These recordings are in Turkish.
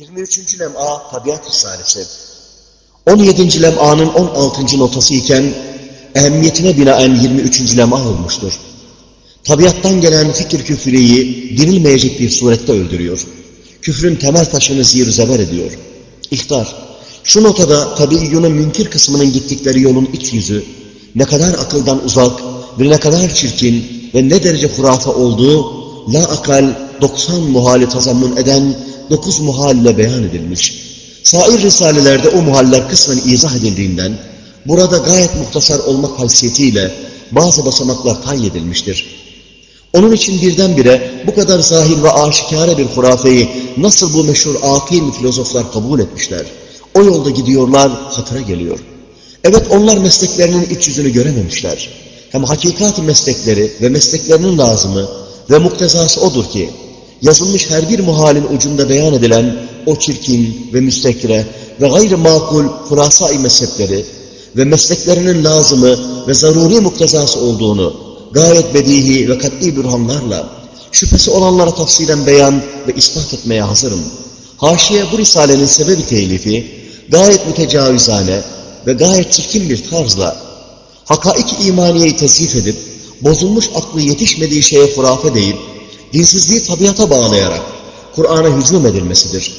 23. lem'a Tabiat Risalesi 17. lem'anın 16. notası iken ehemmiyetine binaen 23. lem'a olmuştur. Tabiattan gelen fikir küfreyi dinilmeyecek bir surette öldürüyor. Küfrün temel taşını zir ediyor. İhtar, şu notada tabiiyyunun münkir kısmının gittikleri yolun iç yüzü, ne kadar akıldan uzak ve ne kadar çirkin ve ne derece hurafe olduğu, la akal 90 muhali tazammun eden 9 muhalle beyan edilmiş. Sair risalelerde o muhaller kısmen izah edildiğinden, burada gayet muhtasar olmak haysiyetiyle bazı basamaklar tayin edilmiştir. Onun için birdenbire bu kadar zahir ve aşikare bir hurafeyi nasıl bu meşhur akil filozoflar kabul etmişler? O yolda gidiyorlar, hatıra geliyor. Evet onlar mesleklerinin iç yüzünü görememişler. Hem hakikat meslekleri ve mesleklerinin lazımı ve muktezası odur ki, yazılmış her bir muhalin ucunda beyan edilen o çirkin ve müstekre ve gayri makul hurasai mezhepleri ve mesleklerinin lazımı ve zaruri muktezası olduğunu gayet bedihi ve kat'i bürhanlarla şüphesi olanlara tafsilen beyan ve ispat etmeye hazırım. Haşiye bu risalenin sebebi telifi gayet mütecavizane ve gayet çirkin bir tarzla hakaik imaniyeyi tezhif edip bozulmuş aklı yetişmediği şeye hurafe deyip dinsizliği tabiata bağlayarak Kur'an'a hücum edilmesidir.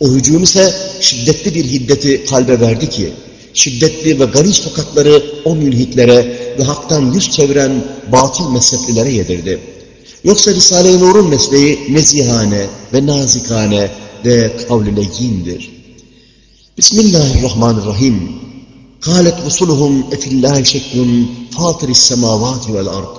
O hücum ise şiddetli bir hiddeti kalbe verdi ki, şiddetli ve galiz tokatları o mülhitlere ve haktan yüz çeviren batıl mezheplilere yedirdi. Yoksa Risale-i Nur'un mesleği nezihane ve nazikane ve kavlüle yindir. Bismillahirrahmanirrahim. Kâlet rusuluhum efillâhi şeklun fâtiris semâvâti vel ard.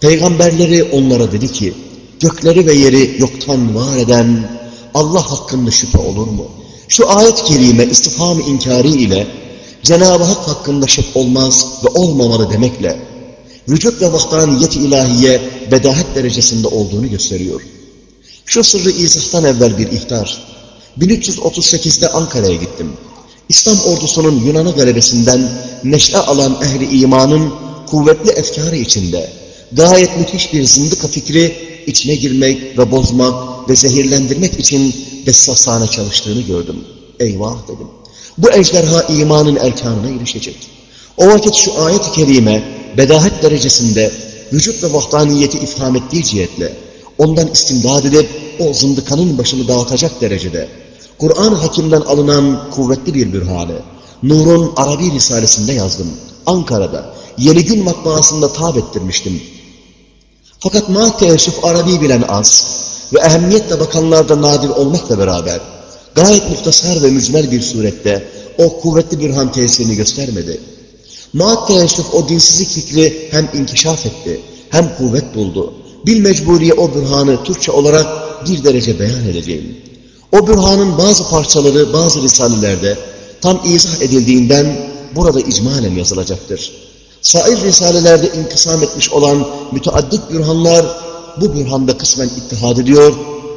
Peygamberleri onlara dedi ki, gökleri ve yeri yoktan var eden Allah hakkında şüphe olur mu? Şu ayet-i kerime istifham-ı inkari ile Cenab-ı Hak hakkında şek olmaz ve olmamalı demekle vücut ve vahdaniyet-i ilahiye bedahet derecesinde olduğunu gösteriyor. Şu sırrı izahtan evvel bir ihtar. 1338'de Ankara'ya gittim. İslam ordusunun Yunan'ı galebesinden neşe alan ehli imanın kuvvetli efkarı içinde gayet müthiş bir zındıka fikri içine girmek ve bozmak ve zehirlendirmek için dessasane çalıştığını gördüm. Eyvah dedim. Bu ejderha imanın erkanına erişecek. O vakit şu ayet-i kerime bedahet derecesinde vücut ve vahdaniyeti ifham ettiği cihetle ondan istimdad edip o zındıkanın başını dağıtacak derecede Kur'an hakimden alınan kuvvetli bir bürhane Nur'un Arabi Risalesinde yazdım. Ankara'da Yeni Gün matbaasında tab ettirmiştim. Fakat ma Arabi bilen az ve ehemmiyetle bakanlarda nadir olmakla beraber gayet muhtasar ve mücmel bir surette o kuvvetli bürhan tesirini göstermedi. Ma o dinsizlik fikri hem inkişaf etti hem kuvvet buldu. Bil mecburiye o bürhanı Türkçe olarak bir derece beyan edeceğim. O bürhanın bazı parçaları bazı risalelerde tam izah edildiğinden burada icmalen yazılacaktır. Sair risalelerde inkısam etmiş olan müteaddit bürhanlar bu bürhanda kısmen ittihad ediyor,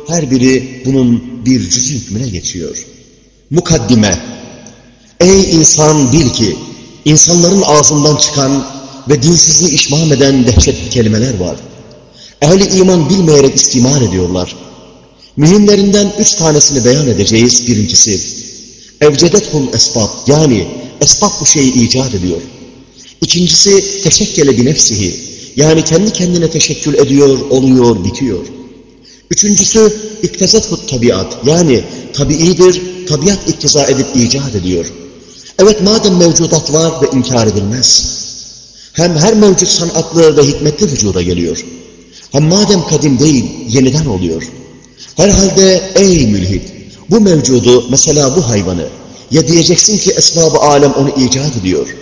her biri bunun bir cüz hükmüne geçiyor. Mukaddime Ey insan bil ki, insanların ağzından çıkan ve dinsizliği işmam eden dehşetli kelimeler var. Ehli iman bilmeyerek istimal ediyorlar. Mühimlerinden üç tanesini beyan edeceğiz. Birincisi, evcedethul esbab yani esbab bu şeyi icat ediyor. İkincisi, teşekkele binefsihi yani kendi kendine teşekkül ediyor, oluyor, bitiyor. Üçüncüsü, iktezethut tabiat yani tabiidir, tabiat iktiza edip icat ediyor. Evet madem mevcudat var ve inkar edilmez. Hem her mevcut sanatlı ve hikmetli vücuda geliyor. Hem madem kadim değil, yeniden oluyor. Herhalde ey mülhid, bu mevcudu, mesela bu hayvanı, ya diyeceksin ki esbab-ı alem onu icat ediyor.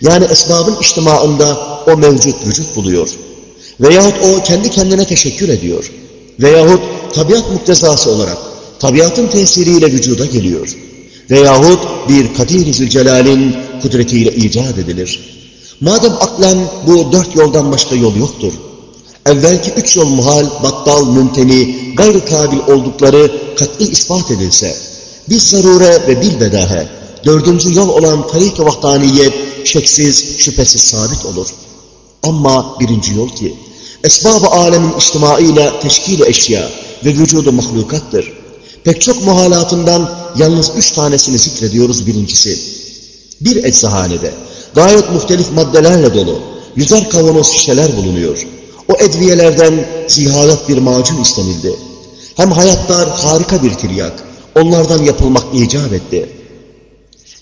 Yani esbabın içtimaında o mevcut vücut buluyor. Veyahut o kendi kendine teşekkür ediyor. Veyahut tabiat muktezası olarak tabiatın tesiriyle vücuda geliyor. Veyahut bir Kadir-i Zülcelal'in kudretiyle icat edilir. Madem aklen bu dört yoldan başka yol yoktur. Evvelki üç yol muhal, battal, mümteni, gayrı kabil oldukları kat'i ispat edilse, biz zarure ve bilbedahe, dördüncü yol olan tarik-i vahdaniyet şeksiz, şüphesiz sabit olur. Ama birinci yol ki, esbab-ı alemin içtimaiyle teşkil eşya ve vücudu mahlukattır. Pek çok muhalatından yalnız üç tanesini zikrediyoruz birincisi. Bir eczahanede gayet muhtelif maddelerle dolu yüzer kavanoz şişeler bulunuyor. O edviyelerden zihalat bir macun istenildi. Hem hayatlar harika bir tiryak, onlardan yapılmak icap etti.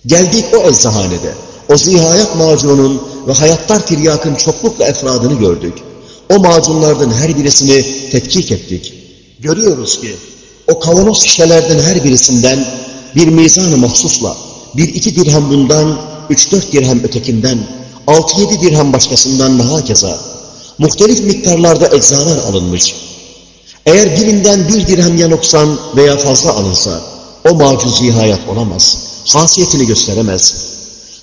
Geldik o eczahanede, o zihayat macunun ve hayatlar tiryakın çoklukla efradını gördük. O macunlardan her birisini tetkik ettik. Görüyoruz ki o kavanoz şişelerden her birisinden bir mizan-ı mahsusla bir iki dirhem bundan, üç dört dirhem ötekinden, altı yedi dirhem başkasından daha keza muhtelif miktarlarda eczalar alınmış. Eğer birinden bir dirhem ya veya fazla alınsa o macuzi hayat olamaz. Hasiyetini gösteremez.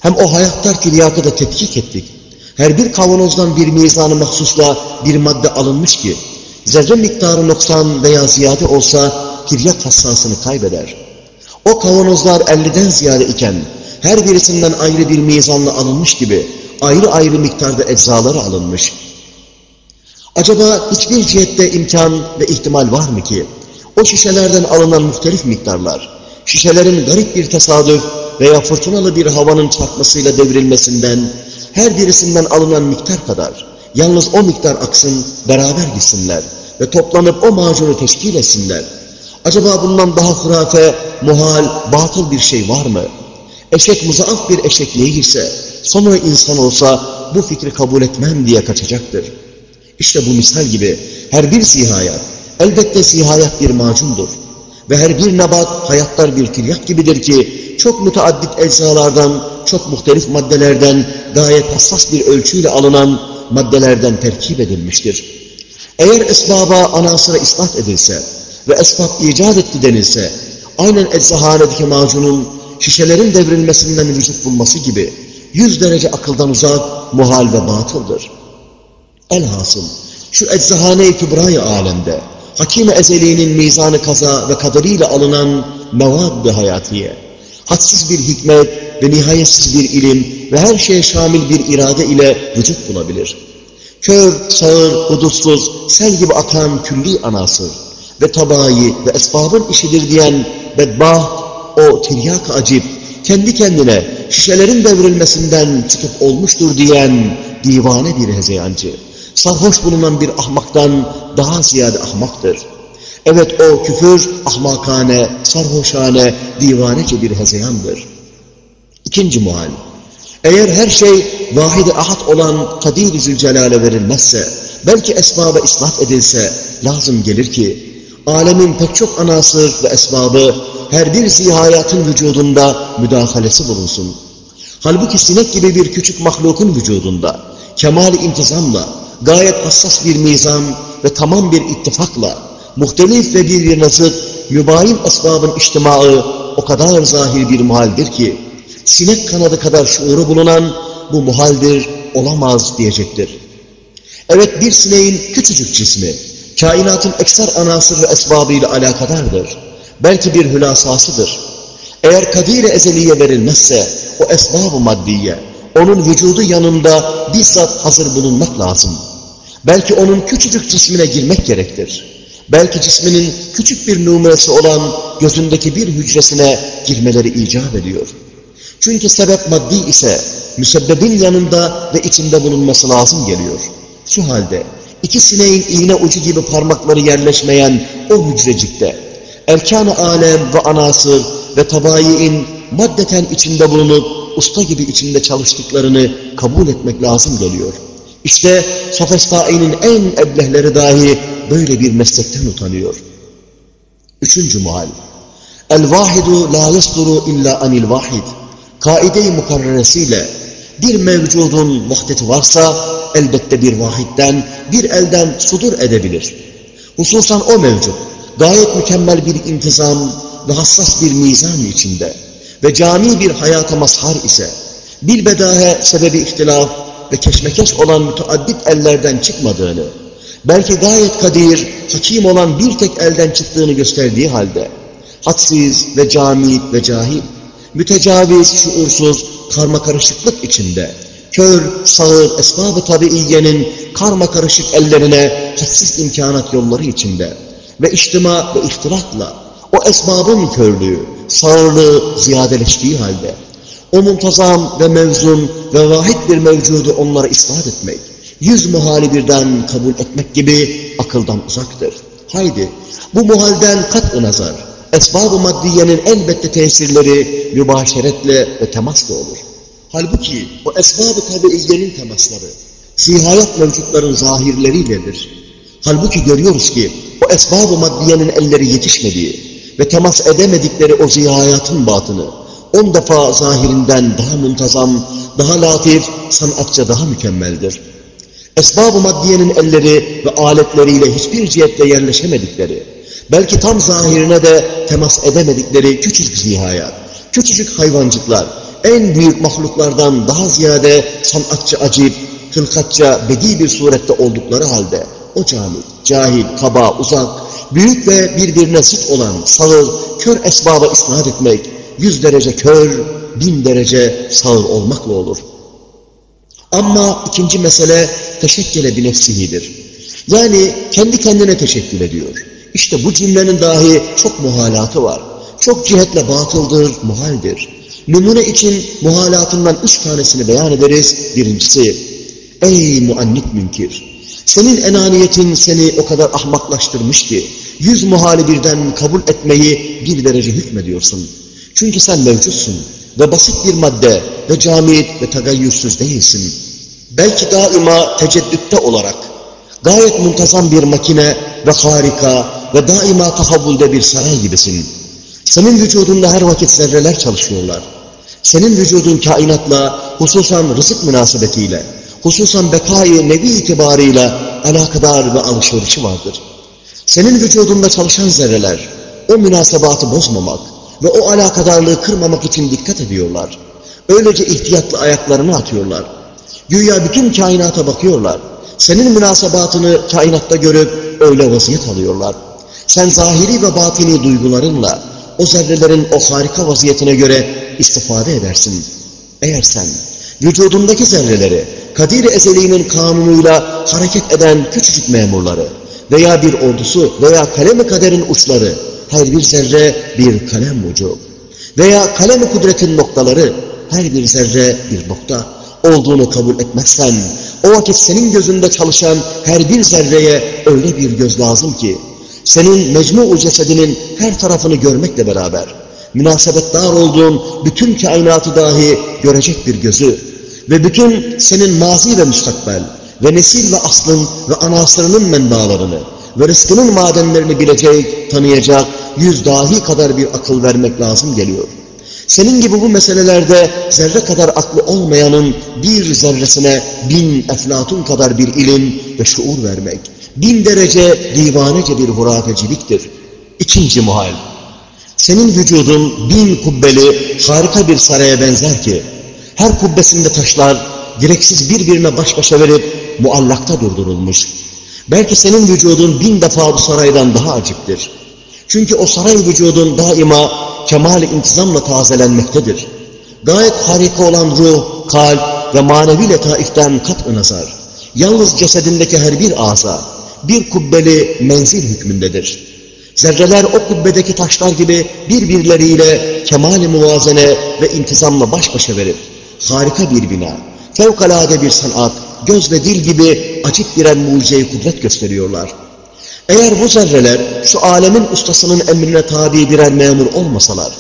Hem o hayatlar tiryakı da tetkik ettik. Her bir kavanozdan bir mizanı mahsusla bir madde alınmış ki zerre miktarı noksan veya ziyade olsa tiryak hassasını kaybeder. O kavanozlar 50'den ziyade iken her birisinden ayrı bir mizanla alınmış gibi ayrı ayrı miktarda eczaları alınmış. Acaba hiçbir cihette imkan ve ihtimal var mı ki o şişelerden alınan muhtelif miktarlar, şişelerin garip bir tesadüf veya fırtınalı bir havanın çarpmasıyla devrilmesinden, her birisinden alınan miktar kadar, yalnız o miktar aksın, beraber gitsinler ve toplanıp o macunu teşkil etsinler. Acaba bundan daha hurafe, muhal, batıl bir şey var mı? Eşek muzaaf bir eşekliğe girse, sonra insan olsa bu fikri kabul etmem diye kaçacaktır. İşte bu misal gibi her bir zihayat, elbette zihayat bir macundur. Ve her bir nebat hayatlar bir tiryak gibidir ki çok müteaddit eczalardan, çok muhtelif maddelerden gayet hassas bir ölçüyle alınan maddelerden terkip edilmiştir. Eğer esbaba anasıra ispat edilse ve esbab icat etti denilse, aynen eczahanedeki macunun şişelerin devrilmesinden vücut bulması gibi yüz derece akıldan uzak, muhal ve batıldır. Elhasıl şu eczahane-i kübra alemde Hakim-i Ezeli'nin mizanı kaza ve kaderiyle alınan mevad-ı hayatiye, hadsiz bir hikmet ve nihayetsiz bir ilim ve her şeye şamil bir irade ile vücut bulabilir. Kör, sağır, hudutsuz, sel gibi akan külli anasır ve tabayı ve esbabın işidir diyen bedbaht, o tiryak acip, kendi kendine şişelerin devrilmesinden çıkıp olmuştur diyen divane bir hezeyancı sarhoş bulunan bir ahmaktan daha ziyade ahmaktır. Evet o küfür ahmakane, sarhoşane, divanece bir hezeyandır. İkinci muhal. Eğer her şey vahid-i ahad olan Kadir-i Zülcelal'e verilmezse, belki esbaba ispat edilse, lazım gelir ki, alemin pek çok anasır ve esbabı her bir zihayatın vücudunda müdahalesi bulunsun. Halbuki sinek gibi bir küçük mahlukun vücudunda, kemal intizamla, gayet hassas bir mizan ve tamam bir ittifakla, muhtelif ve birbirine zıt, mübayin esbabın içtimaı o kadar zahir bir muhaldir ki, sinek kanadı kadar şuuru bulunan bu muhaldir, olamaz diyecektir. Evet bir sineğin küçücük cismi, kainatın ekser anasır ve esbabıyla alakadardır. Belki bir hülasasıdır. Eğer kadir ezeliye verilmezse, o esbab-ı maddiye, onun vücudu yanında bizzat hazır bulunmak lazım. Belki onun küçücük cismine girmek gerektir. Belki cisminin küçük bir numarası olan gözündeki bir hücresine girmeleri icap ediyor. Çünkü sebep maddi ise müsebbebin yanında ve içinde bulunması lazım geliyor. Şu halde iki sineğin iğne ucu gibi parmakları yerleşmeyen o hücrecikte erkan-ı alem ve anasır ve tabayiin maddeten içinde bulunup usta gibi içinde çalıştıklarını kabul etmek lazım geliyor. İşte sofistai'nin en eblehleri dahi böyle bir meslekten utanıyor. Üçüncü muhal. El-vahidu la yasduru illa anil vahid. Kaide-i mukarreresiyle bir mevcudun vahdeti varsa elbette bir vahitten, bir elden sudur edebilir. Hususan o mevcut, gayet mükemmel bir intizam ve hassas bir mizan içinde ve cami bir hayata mazhar ise, bilbedahe sebebi ihtilaf ve keşmekeş olan müteaddit ellerden çıkmadığını, belki gayet kadir, hakim olan bir tek elden çıktığını gösterdiği halde, hadsiz ve cami ve cahil, mütecaviz, şuursuz, karma karışıklık içinde, kör, sağır, esbab-ı tabiiyenin karma karışık ellerine hadsiz imkanat yolları içinde ve içtima ve ihtilatla o esbabın körlüğü, sağırlığı ziyadeleştiği halde, o muntazam ve mevzun ve vahid bir mevcudu onlara ispat etmek, yüz muhali birden kabul etmek gibi akıldan uzaktır. Haydi, bu muhalden kat nazar, esbab-ı maddiyenin elbette tesirleri mübaşeretle ve temasla olur. Halbuki o esbab-ı tabiiyenin temasları, zihayat mevcutların zahirleriyledir. Halbuki görüyoruz ki o esbab-ı maddiyenin elleri yetişmediği ve temas edemedikleri o zihayatın batını on defa zahirinden daha muntazam, daha latif, sanatça daha mükemmeldir. Esbab-ı maddiyenin elleri ve aletleriyle hiçbir cihette yerleşemedikleri, belki tam zahirine de temas edemedikleri küçücük zihayat, küçücük hayvancıklar, en büyük mahluklardan daha ziyade sanatçı acip, hılkatça bedi bir surette oldukları halde, o cami, cahil, kaba, uzak, büyük ve birbirine zıt olan sağır, kör esbaba isnat etmek, yüz derece kör, bin derece sağır olmakla olur. Ama ikinci mesele teşekküle bir nefsihidir. Yani kendi kendine teşekkül ediyor. İşte bu cümlenin dahi çok muhalatı var. Çok cihetle batıldır, muhaldir. Numune için muhalatından üç tanesini beyan ederiz. Birincisi, ey muannit münkir! Senin enaniyetin seni o kadar ahmaklaştırmış ki, yüz muhali birden kabul etmeyi bir derece hükmediyorsun. Çünkü sen mevcutsun ve basit bir madde ve camit ve tagayyürsüz değilsin. Belki daima teceddütte olarak, gayet muntazam bir makine ve harika ve daima tahavvulde bir saray gibisin. Senin vücudunda her vakit zerreler çalışıyorlar. Senin vücudun kainatla, hususan rızık münasebetiyle, hususan bekayı nevi itibarıyla alakadar ve alışverişi vardır. Senin vücudunda çalışan zerreler, o münasebatı bozmamak ve o alakadarlığı kırmamak için dikkat ediyorlar. Öylece ihtiyatlı ayaklarını atıyorlar. Güya bütün kainata bakıyorlar. Senin münasebatını kainatta görüp öyle vaziyet alıyorlar. Sen zahiri ve batini duygularınla o zerrelerin o harika vaziyetine göre istifade edersin. Eğer sen vücudundaki zerreleri Kadir-i Ezeli'nin kanunuyla hareket eden küçücük memurları veya bir ordusu veya kalem-i kaderin uçları, her bir zerre bir kalem ucu veya kalem-i kudretin noktaları, her bir zerre bir nokta. Olduğunu kabul etmezsen, o vakit senin gözünde çalışan her bir zerreye öyle bir göz lazım ki, senin mecmu cesedinin her tarafını görmekle beraber, münasebet dar olduğun bütün kainatı dahi görecek bir gözü ve bütün senin mazi ve müstakbel ve nesil ve aslın ve anasırının menbalarını ve rızkının madenlerini bilecek, tanıyacak, yüz dahi kadar bir akıl vermek lazım geliyor. Senin gibi bu meselelerde zerre kadar aklı olmayanın bir zerresine bin eflatun kadar bir ilim ve şuur vermek, bin derece divanece bir hurafeciliktir. İkinci muhal. Senin vücudun bin kubbeli harika bir saraya benzer ki, her kubbesinde taşlar gereksiz birbirine baş başa verip muallakta durdurulmuş. Belki senin vücudun bin defa bu saraydan daha aciptir. Çünkü o saray vücudun daima kemal intizamla tazelenmektedir. Gayet harika olan ruh, kalp ve manevi letaiften kat-ı nazar. Yalnız cesedindeki her bir aza, bir kubbeli menzil hükmündedir. Zerreler o kubbedeki taşlar gibi birbirleriyle kemal-i muvazene ve intizamla baş başa verip, harika bir bina, fevkalade bir sanat, göz ve dil gibi açık birer mucize kudret gösteriyorlar. Eğer bu zerreler şu alemin ustasının emrine tabi birer memur olmasalar,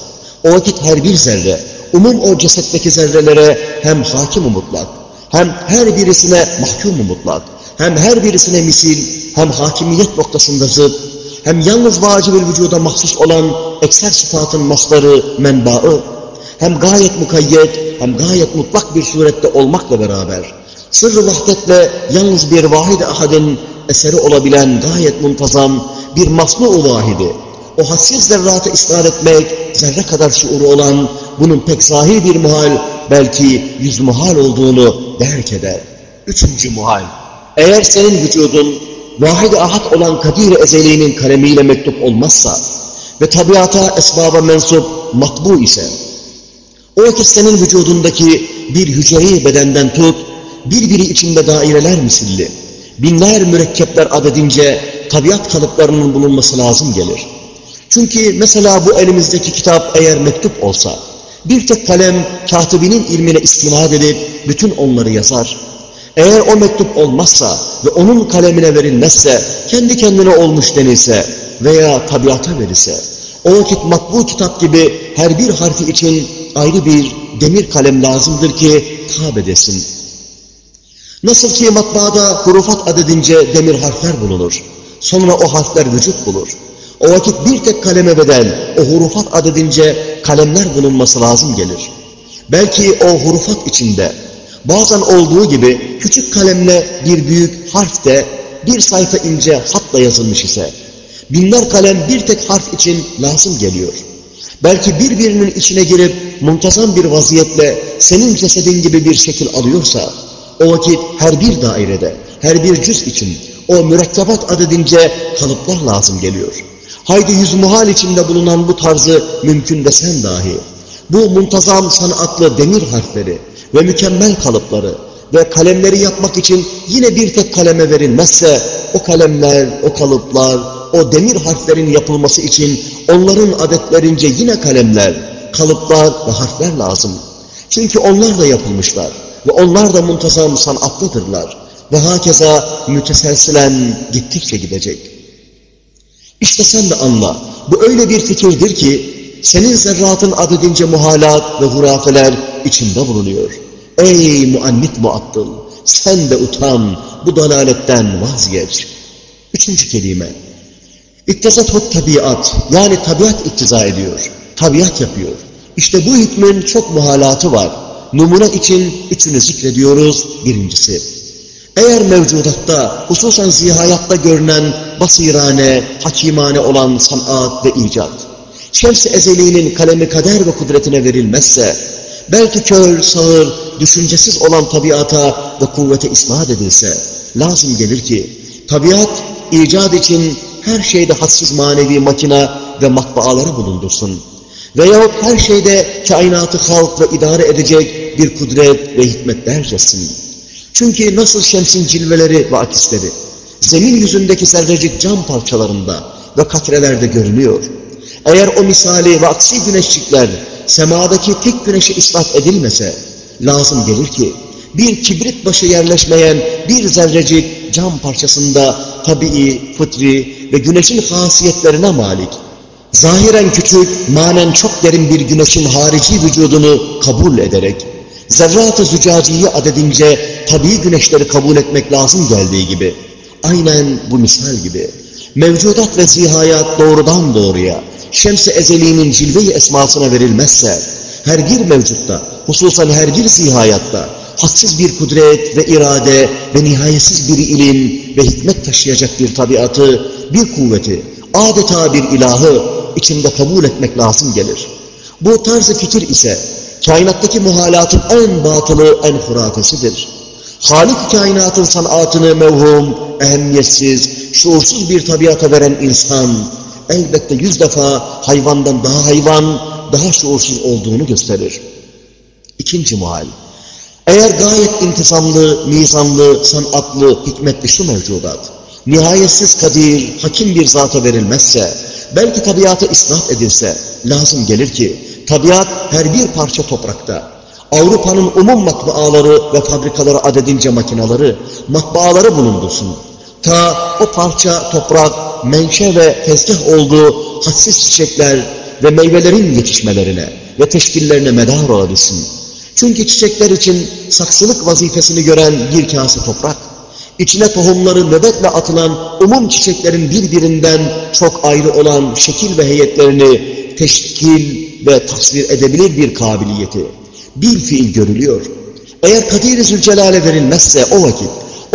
o vakit her bir zerre, umum o cesetteki zerrelere hem hakim mutlak, hem her birisine mahkum mutlak, hem her birisine misil, hem hakimiyet noktasında zıt, hem yalnız vacib vücuda mahsus olan ekser sıfatın masları, menbaı, hem gayet mukayyet, hem gayet mutlak bir surette olmakla beraber, sırrı vahdetle yalnız bir vahid ahadin eseri olabilen gayet muntazam bir masnu-u vahidi, o hadsiz zerratı israr etmek, zerre kadar şuuru olan, bunun pek zahir bir muhal, belki yüz muhal olduğunu derk eder. Üçüncü muhal, eğer senin vücudun, vahid ahad olan Kadir-i Ezeli'nin kalemiyle mektup olmazsa ve tabiata, esbaba mensup, matbu ise, o vakit senin vücudundaki bir hücreyi bedenden tut, birbiri içinde daireler misilli, binler mürekkepler adedince tabiat kalıplarının bulunması lazım gelir. Çünkü mesela bu elimizdeki kitap eğer mektup olsa, bir tek kalem katibinin ilmine istinad edip bütün onları yazar. Eğer o mektup olmazsa ve onun kalemine verilmezse, kendi kendine olmuş denilse veya tabiata verilse, o vakit matbu kitap gibi her bir harfi için ayrı bir demir kalem lazımdır ki tab edesin. Nasıl ki matbaada hurufat adedince demir harfler bulunur. Sonra o harfler vücut bulur. O vakit bir tek kaleme bedel, o hurufat adedince kalemler bulunması lazım gelir. Belki o hurufat içinde, bazen olduğu gibi küçük kalemle bir büyük harf de bir sayfa ince hatla yazılmış ise, binler kalem bir tek harf için lazım geliyor. Belki birbirinin içine girip muntazam bir vaziyetle senin cesedin gibi bir şekil alıyorsa, o vakit her bir dairede, her bir cüz için o mürekkebat adedince kalıplar lazım geliyor. Haydi yüz muhal içinde bulunan bu tarzı mümkün desen dahi, bu muntazam sanatlı demir harfleri ve mükemmel kalıpları ve kalemleri yapmak için yine bir tek kaleme verilmezse, o kalemler, o kalıplar, o demir harflerin yapılması için onların adetlerince yine kalemler, kalıplar ve harfler lazım. Çünkü onlar da yapılmışlar ve onlar da muntazam sanatlıdırlar ve hakeza müteselsilen gittikçe gidecek. İşte sen de anla, bu öyle bir fikirdir ki, senin zerratın adedince muhalat ve hurafeler içinde bulunuyor. Ey muannit muattıl, sen de utan, bu dalaletten vazgeç. Üçüncü kelime. İktizat tabiat, yani tabiat iktiza ediyor, tabiat yapıyor. İşte bu hükmün çok muhalatı var. Numune için üçünü zikrediyoruz. Birincisi, eğer mevcudatta, hususan zihayatta görünen basirane, hakimane olan sanat ve icat, şems-i ezeliğinin kalemi kader ve kudretine verilmezse, belki kör, sağır, düşüncesiz olan tabiata ve kuvvete isnat edilse, lazım gelir ki, tabiat, icat için her şeyde hassiz manevi makina ve matbaaları bulundursun. Veyahut her şeyde kainatı halk ve idare edecek bir kudret ve hikmet dercesin. Çünkü nasıl şemsin cilveleri ve akisleri, zemin yüzündeki zerrecik cam parçalarında ve katrelerde görünüyor. Eğer o misali ve aksi güneşçikler semadaki tek güneşe ispat edilmese, lazım gelir ki, bir kibrit başı yerleşmeyen bir zerrecik cam parçasında tabii, fıtri ve güneşin hasiyetlerine malik, zahiren küçük, manen çok derin bir güneşin harici vücudunu kabul ederek, zerrat-ı zücaciyi adedince tabii güneşleri kabul etmek lazım geldiği gibi, aynen bu misal gibi, mevcudat ve zihayat doğrudan doğruya, şems-i ezeliğinin cilve-i esmasına verilmezse, her bir mevcutta, hususan her bir zihayatta, hadsiz bir kudret ve irade ve nihayetsiz bir ilim ve hikmet taşıyacak bir tabiatı, bir kuvveti, adeta bir ilahı içinde kabul etmek lazım gelir. Bu tarzı fikir ise kainattaki muhalatın en batılı, en hurafesidir. Halik kainatın sanatını mevhum, ehemmiyetsiz, şuursuz bir tabiata veren insan, elbette yüz defa hayvandan daha hayvan, daha şuursuz olduğunu gösterir. İkinci muhal. Eğer gayet intizamlı, mizanlı, sanatlı, hikmetli şu mevcudat, nihayetsiz kadir, hakim bir zata verilmezse, belki tabiata isnat edilse, lazım gelir ki, tabiat her bir parça toprakta, Avrupa'nın umum matbaaları ve fabrikaları adedince makinaları, matbaaları bulundursun. Ta o parça toprak, menşe ve tezgah olduğu hadsiz çiçekler ve meyvelerin yetişmelerine ve teşkillerine medar olabilsin. Çünkü çiçekler için saksılık vazifesini gören bir kase toprak, içine tohumları nöbetle atılan umum çiçeklerin birbirinden çok ayrı olan şekil ve heyetlerini teşkil ve tasvir edebilir bir kabiliyeti, bir fiil görülüyor. Eğer Kadir-i Zülcelal'e verilmezse o vakit,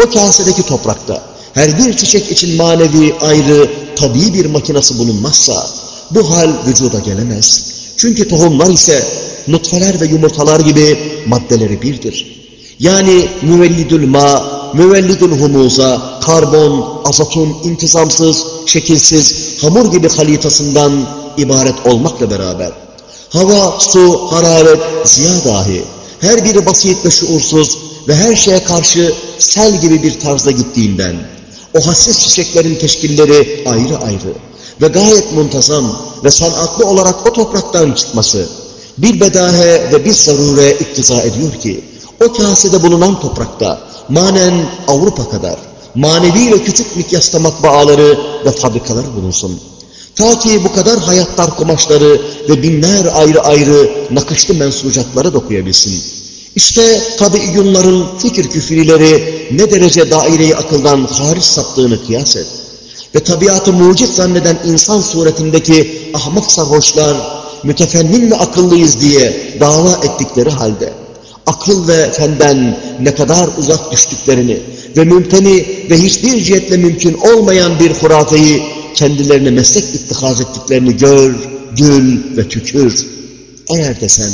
o kasedeki toprakta, her bir çiçek için manevi ayrı, tabii bir makinası bulunmazsa, bu hal vücuda gelemez. Çünkü tohumlar ise nutfeler ve yumurtalar gibi maddeleri birdir. Yani müvellidül ma, müvellidül humuza, karbon, azotun intizamsız, şekilsiz, hamur gibi halitasından ibaret olmakla beraber, hava, su, hararet, ziya dahi, her biri basit ve şuursuz ve her şeye karşı sel gibi bir tarzda gittiğinden, o hassiz çiçeklerin teşkilleri ayrı ayrı ve gayet muntazam, ve sanatlı olarak o topraktan çıkması bir bedahe ve bir zarure iktiza ediyor ki o kasede bulunan toprakta manen Avrupa kadar manevi ve küçük mikyasta matbaaları ve fabrikalar bulunsun. Ta ki bu kadar hayatlar kumaşları ve binler ayrı ayrı nakışlı mensucatları dokuyabilsin. İşte tabiiyyunların fikir küfrileri ne derece daireyi akıldan hariç saptığını kıyas et. Ve tabiatı mucit zanneden insan suretindeki ahmak sarhoşlar, mütefennin ve akıllıyız diye dava ettikleri halde, akıl ve fenden ne kadar uzak düştüklerini ve mümteni ve hiçbir cihetle mümkün olmayan bir hurafeyi kendilerine meslek ittihaz ettiklerini gör, gül ve tükür. Eğer desen,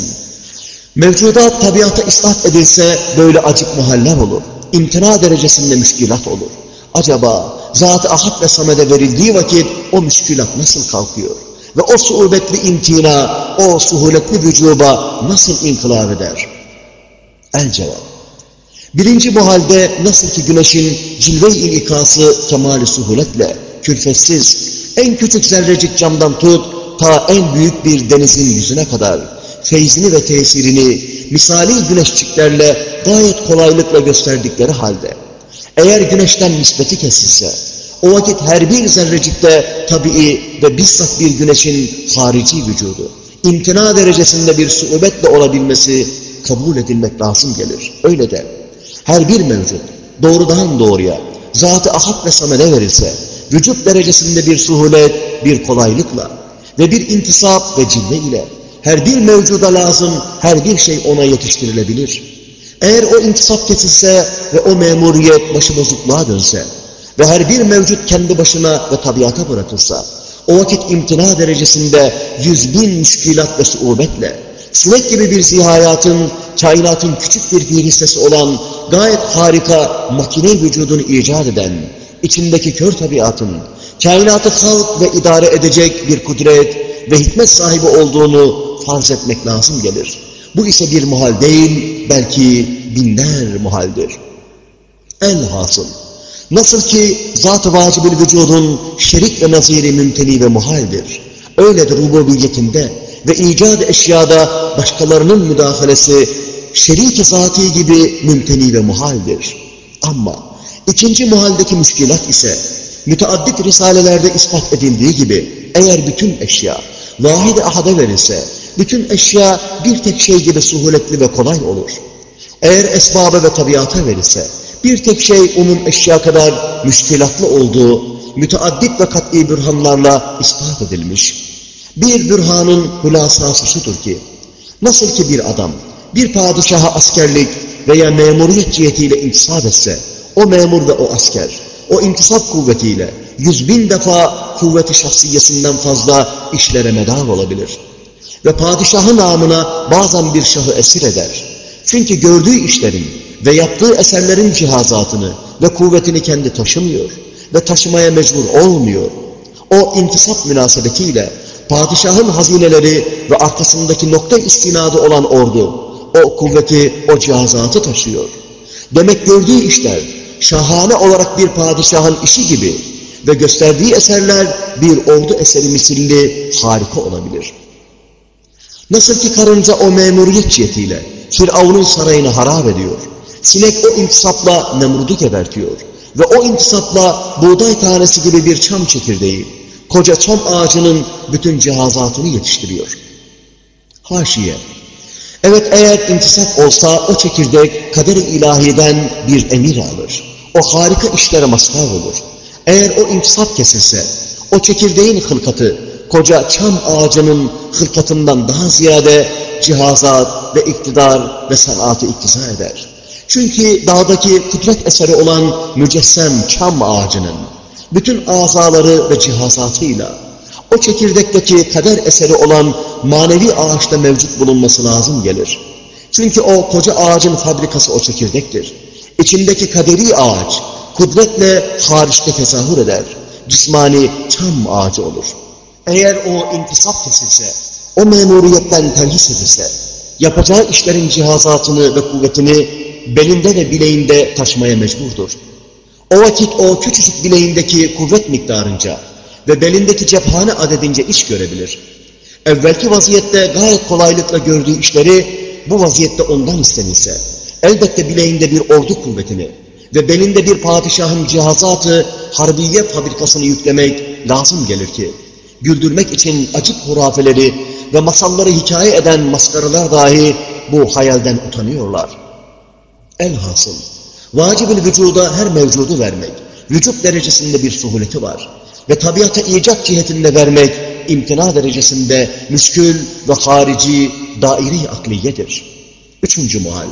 mevcudat tabiata ispat edilse böyle acık muhaller olur. İmtina derecesinde müşkilat olur. Acaba Zat-ı Ahad ve Samed'e verildiği vakit o müşkilat nasıl kalkıyor? Ve o suubetli imtina, o suhuletli vücuba nasıl inkılap eder? El cevap. Birinci muhalde nasıl ki güneşin cilve-i inikası kemali suhuletle, külfetsiz, en küçük zerrecik camdan tut, ta en büyük bir denizin yüzüne kadar, feyzini ve tesirini misali güneşçiklerle gayet kolaylıkla gösterdikleri halde, eğer güneşten nispeti kesilse, o vakit her bir zerrecikte tabii ve bizzat bir güneşin harici vücudu, imtina derecesinde bir suubetle olabilmesi kabul edilmek lazım gelir. Öyle de her bir mevcut doğrudan doğruya zat-ı ahad ve samede verilse, vücut derecesinde bir suhulet, bir kolaylıkla ve bir intisap ve cilve ile her bir mevcuda lazım her bir şey ona yetiştirilebilir. Eğer o intisap kesilse ve o memuriyet başıbozukluğa dönse ve her bir mevcut kendi başına ve tabiata bırakılsa, o vakit imtina derecesinde yüz bin müşkilat ve suubetle, sinek gibi bir zihayatın, kainatın küçük bir fiilistesi olan gayet harika makine vücudunu icat eden, içindeki kör tabiatın, kainatı halk ve idare edecek bir kudret ve hikmet sahibi olduğunu farz etmek lazım gelir. Bu ise bir muhal değil, belki binler muhaldir. Elhasıl, nasıl ki zat-ı vacibül vücudun şerik ve naziri mümteni ve muhaldir, öyledir rububiyetinde ve icat eşyada başkalarının müdahalesi şerik-i zati gibi mümteni ve muhaldir. Ama ikinci muhaldeki müşkilat ise müteaddit risalelerde ispat edildiği gibi eğer bütün eşya vahid-i ahada verilse bütün eşya bir tek şey gibi suhuletli ve kolay olur. Eğer esbaba ve tabiata verilse, bir tek şey umum eşya kadar müşkilatlı olduğu, müteaddit ve kat'i bürhanlarla ispat edilmiş. Bir bürhanın hülasası şudur ki, nasıl ki bir adam, bir padişaha askerlik veya memuriyet cihetiyle intisap etse, o memur ve o asker, o intisap kuvvetiyle yüz bin defa kuvveti şahsiyesinden fazla işlere medar olabilir. Ve padişahın namına bazen bir şahı esir eder. Çünkü gördüğü işlerin ve yaptığı eserlerin cihazatını ve kuvvetini kendi taşımıyor ve taşımaya mecbur olmuyor. O intisap münasebetiyle padişahın hazineleri ve arkasındaki nokta istinadı olan ordu, o kuvveti, o cihazatı taşıyor. Demek gördüğü işler şahane olarak bir padişahın işi gibi ve gösterdiği eserler bir ordu eseri misilli harika olabilir. Nasıl ki karınca o memuriyet cihetiyle Firavun'un sarayını harap ediyor. Sinek o intisapla Nemrud'u gebertiyor. Ve o intisapla buğday tanesi gibi bir çam çekirdeği, koca çam ağacının bütün cihazatını yetiştiriyor. Haşiye. Evet eğer intisap olsa o çekirdek kader-i ilahiden bir emir alır. O harika işlere mazhar olur. Eğer o intisap kesilse, o çekirdeğin hılkatı, koca çam ağacının hılkatından daha ziyade cihazat ve iktidar ve sanatı iktiza eder. Çünkü dağdaki kudret eseri olan mücessem çam ağacının bütün azaları ve cihazatıyla o çekirdekteki kader eseri olan manevi ağaçta mevcut bulunması lazım gelir. Çünkü o koca ağacın fabrikası o çekirdektir. İçindeki kaderi ağaç kudretle hariçte tezahür eder. Cismani çam ağacı olur. Eğer o intisap kesilse, o memuriyetten terhis edilse, yapacağı işlerin cihazatını ve kuvvetini belinde ve bileğinde taşımaya mecburdur. O vakit o küçücük bileğindeki kuvvet miktarınca ve belindeki cephane adedince iş görebilir. Evvelki vaziyette gayet kolaylıkla gördüğü işleri bu vaziyette ondan istenilse, elbette bileğinde bir ordu kuvvetini ve belinde bir padişahın cihazatı harbiye fabrikasını yüklemek lazım gelir ki, güldürmek için acık hurafeleri ve masalları hikaye eden maskaralar dahi bu hayalden utanıyorlar. Elhasıl, vacib-ül vücuda her mevcudu vermek, vücut derecesinde bir suhuleti var ve tabiata icat cihetinde vermek, imtina derecesinde müskül ve harici dairi akliyedir. Üçüncü muhal.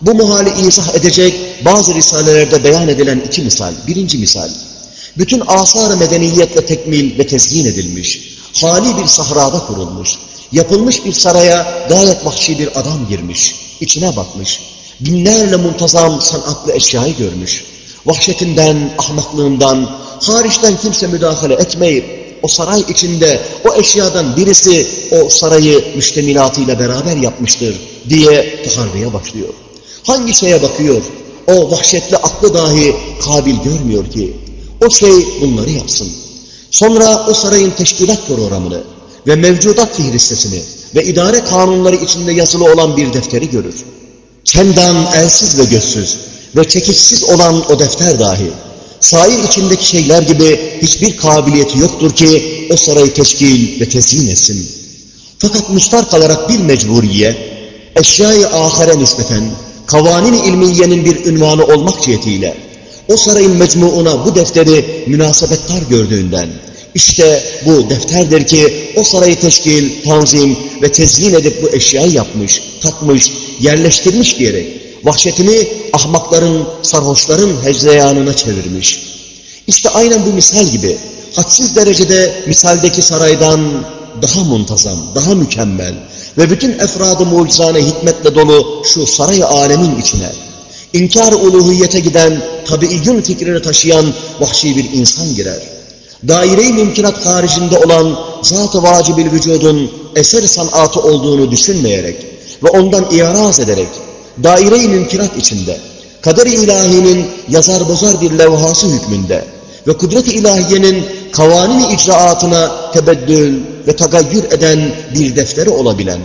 Bu muhali izah edecek bazı risalelerde beyan edilen iki misal. Birinci misal. Bütün asar-ı medeniyetle tekmil ve tezyin edilmiş, hali bir sahrada kurulmuş, yapılmış bir saraya gayet vahşi bir adam girmiş, içine bakmış, binlerle muntazam sanatlı eşyayı görmüş, vahşetinden, ahmaklığından, hariçten kimse müdahale etmeyip, o saray içinde o eşyadan birisi o sarayı müştemilatıyla beraber yapmıştır diye taharriye başlıyor. Hangi şeye bakıyor? O vahşetli aklı dahi kabil görmüyor ki. O şey bunları yapsın. Sonra o sarayın teşkilat programını ve mevcudat fihristesini ve idare kanunları içinde yazılı olan bir defteri görür. Çendan elsiz ve gözsüz ve çekişsiz olan o defter dahi, sair içindeki şeyler gibi hiçbir kabiliyeti yoktur ki o sarayı teşkil ve tezyin etsin. Fakat mustar kalarak bir mecburiye, eşyayı ahire nispeten, kavanin ilmiyenin bir ünvanı olmak cihetiyle, o sarayın mecmuuna bu defteri münasebettar gördüğünden, işte bu defterdir ki o sarayı teşkil, tanzim ve tezyin edip bu eşyayı yapmış, takmış, yerleştirmiş diyerek vahşetini ahmakların, sarhoşların hecreyanına çevirmiş. İşte aynen bu misal gibi hadsiz derecede misaldeki saraydan daha muntazam, daha mükemmel ve bütün efradı mucizane hikmetle dolu şu saray alemin içine inkar uluhiyete giden, tabiiyyün fikrini taşıyan vahşi bir insan girer. Daire-i mümkünat haricinde olan zat-ı vacibil vücudun eser sanatı olduğunu düşünmeyerek ve ondan iaraz ederek daire-i mümkünat içinde kader-i ilahinin yazar bozar bir levhası hükmünde ve kudret-i ilahiyenin kavanin icraatına tebeddül ve tagayyür eden bir defteri olabilen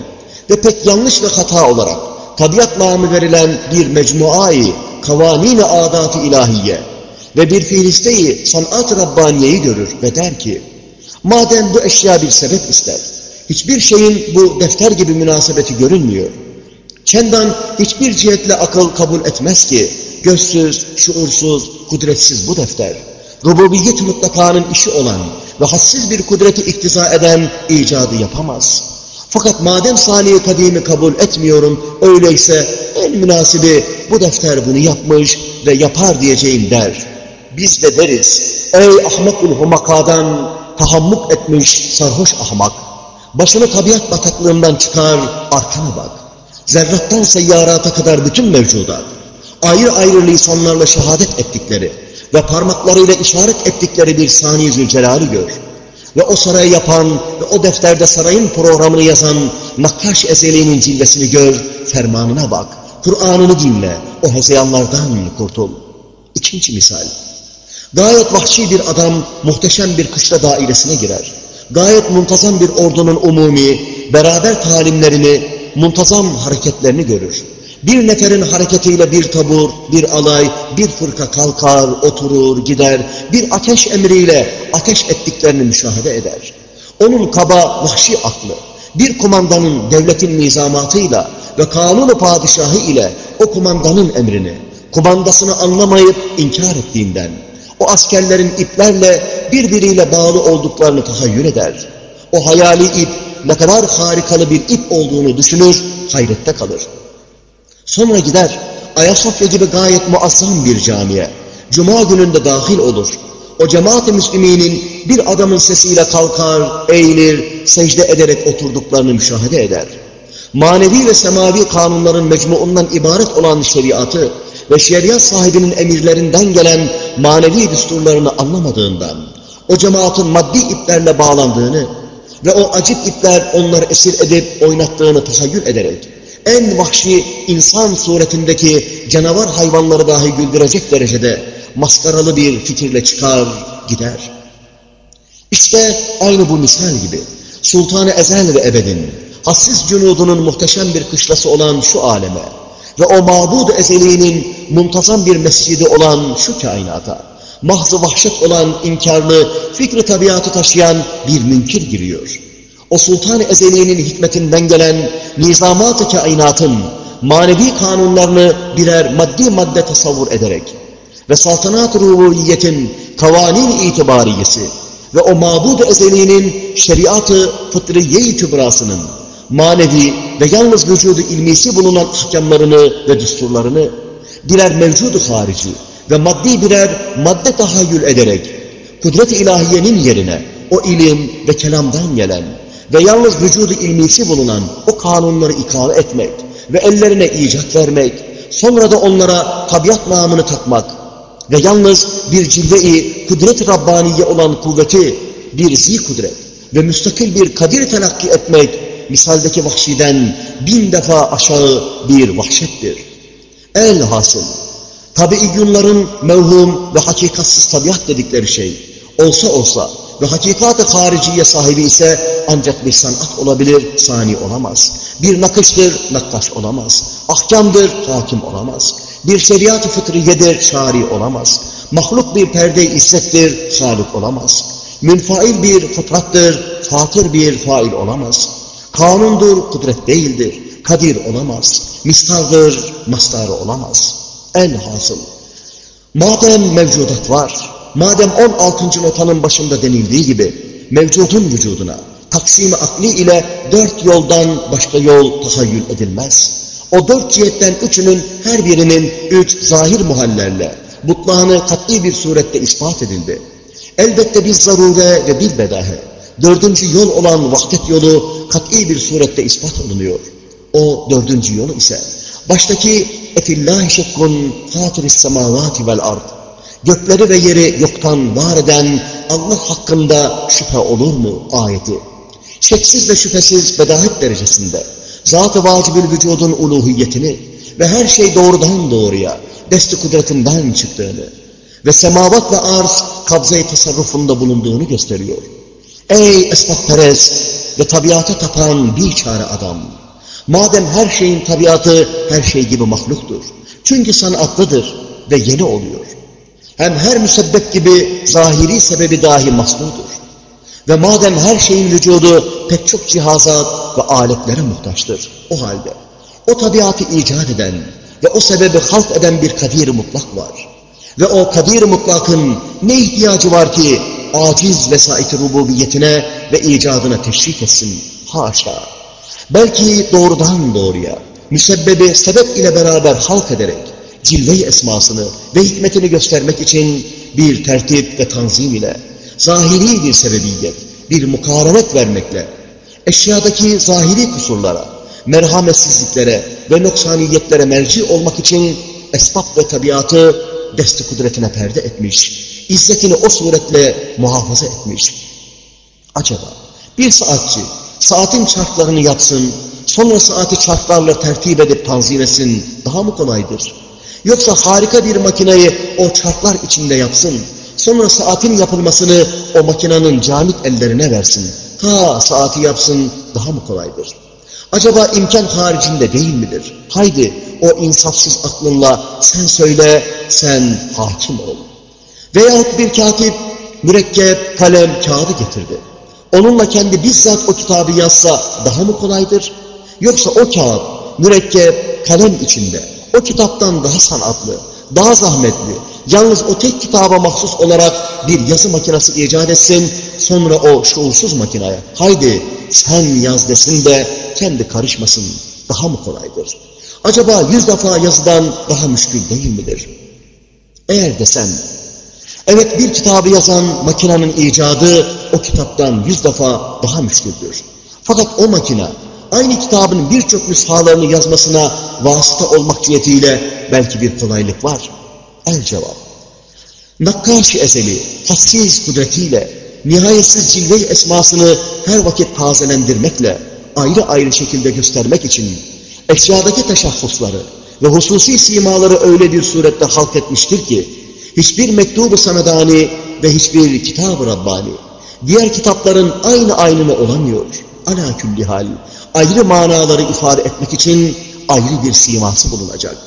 ve pek yanlış ve hata olarak tabiat namı verilen bir mecmuayı kavanin-i adat-ı ilahiye ve bir fihristeyi sanat-ı Rabbaniye'yi görür ve der ki, madem bu eşya bir sebep ister, hiçbir şeyin bu defter gibi münasebeti görünmüyor. Çendan hiçbir cihetle akıl kabul etmez ki, gözsüz, şuursuz, kudretsiz bu defter, rububiyet mutlakanın işi olan ve hassiz bir kudreti iktiza eden icadı yapamaz. Fakat madem saniye kadimi kabul etmiyorum, öyleyse en münasibi bu defter bunu yapmış ve yapar diyeceğim der. Biz de deriz, ey ahmakul humakadan tahammuk etmiş sarhoş ahmak, başını tabiat bataklığından çıkar, arkana bak. Zerrattan seyyarata kadar bütün mevcudat, ayrı ayrı lisanlarla şehadet ettikleri ve parmaklarıyla işaret ettikleri bir sani zülcelali gör. Ve o sarayı yapan ve o defterde sarayın programını yazan Nakkaş Ezeli'nin cilvesini gör, fermanına bak, Kur'an'ını dinle, o hezeyanlardan kurtul. İkinci misal. Gayet vahşi bir adam muhteşem bir kışla dairesine girer. Gayet muntazam bir ordunun umumi, beraber talimlerini, muntazam hareketlerini görür. Bir neferin hareketiyle bir tabur, bir alay, bir fırka kalkar, oturur, gider, bir ateş emriyle ateş ettiklerini müşahede eder. Onun kaba, vahşi aklı, bir kumandanın devletin nizamatıyla ve kanunu padişahı ile o kumandanın emrini, kumandasını anlamayıp inkar ettiğinden, o askerlerin iplerle birbiriyle bağlı olduklarını tahayyül eder. O hayali ip ne kadar harikalı bir ip olduğunu düşünür, hayrette kalır. Sonra gider, Ayasofya gibi gayet muazzam bir camiye, Cuma gününde dahil olur. O cemaat-i müsliminin bir adamın sesiyle kalkar, eğilir, secde ederek oturduklarını müşahede eder. Manevi ve semavi kanunların mecmuundan ibaret olan şeriatı ve şeriat sahibinin emirlerinden gelen manevi düsturlarını anlamadığından, o cemaatin maddi iplerle bağlandığını ve o acip ipler onları esir edip oynattığını tahayyül ederek, en vahşi insan suretindeki canavar hayvanları dahi güldürecek derecede maskaralı bir fikirle çıkar, gider. İşte aynı bu misal gibi Sultan-ı Ezel ve Ebed'in hassiz cunudunun muhteşem bir kışlası olan şu aleme ve o mabud-u ezeliğinin muntazam bir mescidi olan şu kainata mahzı vahşet olan inkarlı fikri tabiatı taşıyan bir münkir giriyor. O Sultan-ı Ezeli'nin hikmetinden gelen nizamat-ı kainatın manevi kanunlarını birer maddi madde tasavvur ederek ve saltanat-ı rububiyetin kavanin itibariyesi ve o mabud-u ezeliğinin şeriat-ı fıtriye-i kübrasının manevi ve yalnız vücudu ilmisi bulunan ahkamlarını ve düsturlarını birer mevcudu harici ve maddi birer madde tahayyül ederek kudret-i ilahiyenin yerine o ilim ve kelamdan gelen ve yalnız vücudu ilmisi bulunan o kanunları ikame etmek ve ellerine icat vermek, sonra da onlara tabiat namını takmak ve yalnız bir cilve-i kudret-i Rabbaniye olan kuvveti, bir zi kudret ve müstakil bir kadir telakki etmek, misaldeki vahşiden bin defa aşağı bir vahşettir. El hasıl, tabiiyyunların mevhum ve hakikatsız tabiat dedikleri şey, olsa olsa ve hakikat-ı hariciye sahibi ise ancak bir sanat olabilir, sani olamaz. Bir nakıştır, nakkaş olamaz. Ahkamdır, hakim olamaz. Bir şeriat-ı fıtriyedir, şari olamaz. Mahluk bir perde-i issettir, salik olamaz. Münfail bir fıtrattır, fatır bir fail olamaz. Kanundur, kudret değildir, kadir olamaz. Mistardır, mastarı olamaz. En hasıl. Madem mevcudat var, madem 16. notanın başında denildiği gibi, mevcudun vücuduna, taksimi akli ile dört yoldan başka yol tahayyül edilmez. O dört cihetten üçünün her birinin üç zahir muhallerle, butlağını katli bir surette ispat edildi. Elbette bir zarure ve bir bedahe, dördüncü yol olan vahdet yolu kat'i bir surette ispat olunuyor. O dördüncü yolu ise, baştaki efillâhi şekkun fâtiris semâvâti vel ard, gökleri ve yeri yoktan var eden Allah hakkında şüphe olur mu ayeti? Şeksiz ve şüphesiz bedahet derecesinde, zat-ı vacibül vücudun uluhiyetini ve her şey doğrudan doğruya, desti kudretinden çıktığını ve semavat ve arz kabze-i tasarrufunda bulunduğunu gösteriyor. Ey esbabperest ve tabiata tapan bir çare adam! Madem her şeyin tabiatı her şey gibi mahluktur. Çünkü sanatlıdır ve yeni oluyor. Hem her müsebbep gibi zahiri sebebi dahi masnudur. Ve madem her şeyin vücudu pek çok cihazat ve aletlere muhtaçtır. O halde o tabiatı icat eden ve o sebebi halk eden bir kadir mutlak var. Ve o kadir mutlakın ne ihtiyacı var ki aciz vesait rububiyetine ve icadına teşvik etsin? Haşa! Belki doğrudan doğruya, müsebbebi sebep ile beraber halk ederek, cilve-i esmasını ve hikmetini göstermek için bir tertip ve tanzim ile, zahiri bir sebebiyet, bir mukarenet vermekle, eşyadaki zahiri kusurlara, merhametsizliklere ve noksaniyetlere merci olmak için esbab ve tabiatı desti kudretine perde etmiş, izzetini o suretle muhafaza etmiş. Acaba bir saatçi saatin çarklarını yapsın, sonra saati çarklarla tertip edip tanzim etsin daha mı kolaydır? Yoksa harika bir makineyi o çarklar içinde yapsın, sonra saatin yapılmasını o makinenin camit ellerine versin. Ha saati yapsın daha mı kolaydır? Acaba imkan haricinde değil midir? Haydi o insafsız aklınla sen söyle, sen hakim ol. Veyahut bir katip mürekkep, kalem, kağıdı getirdi. Onunla kendi bizzat o kitabı yazsa daha mı kolaydır? Yoksa o kağıt, mürekkep, kalem içinde o kitaptan daha sanatlı, daha zahmetli, yalnız o tek kitaba mahsus olarak bir yazı makinesi icat etsin, sonra o şuursuz makineye, haydi sen yaz desin de kendi karışmasın, daha mı kolaydır? Acaba yüz defa yazıdan daha müşkül değil midir? Eğer desen, evet bir kitabı yazan makinenin icadı o kitaptan yüz defa daha müşküldür. Fakat o makine aynı kitabın birçok nüshalarını yazmasına vasıta olmak cihetiyle belki bir kolaylık var. El cevap. Nakkaş-ı ezeli, hassiz kudretiyle, nihayetsiz cilve esmasını her vakit tazelendirmekle, ayrı ayrı şekilde göstermek için, eşyadaki teşahhusları ve hususi simaları öyle bir surette halk etmiştir ki, hiçbir mektubu sanadani ve hiçbir kitab-ı Rabbani Diğer kitapların aynı aynını olamıyor. Ala külli hal, ayrı manaları ifade etmek için ayrı bir siması bulunacak.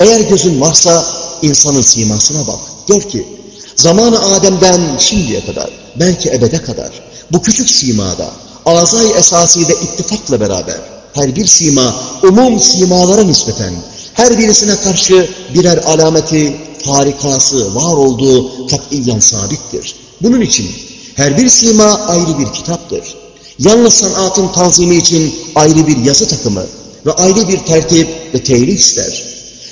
Eğer gözün varsa insanın simasına bak. Gör ki zamanı Adem'den şimdiye kadar, belki ebede kadar bu küçük simada, azay esasıyla ittifakla beraber her bir sima umum simalara nispeten her birisine karşı birer alameti harikası var olduğu katiyen sabittir. Bunun için her bir sima ayrı bir kitaptır. Yalnız sanatın tanzimi için ayrı bir yazı takımı ve ayrı bir tertip ve tehlik ister.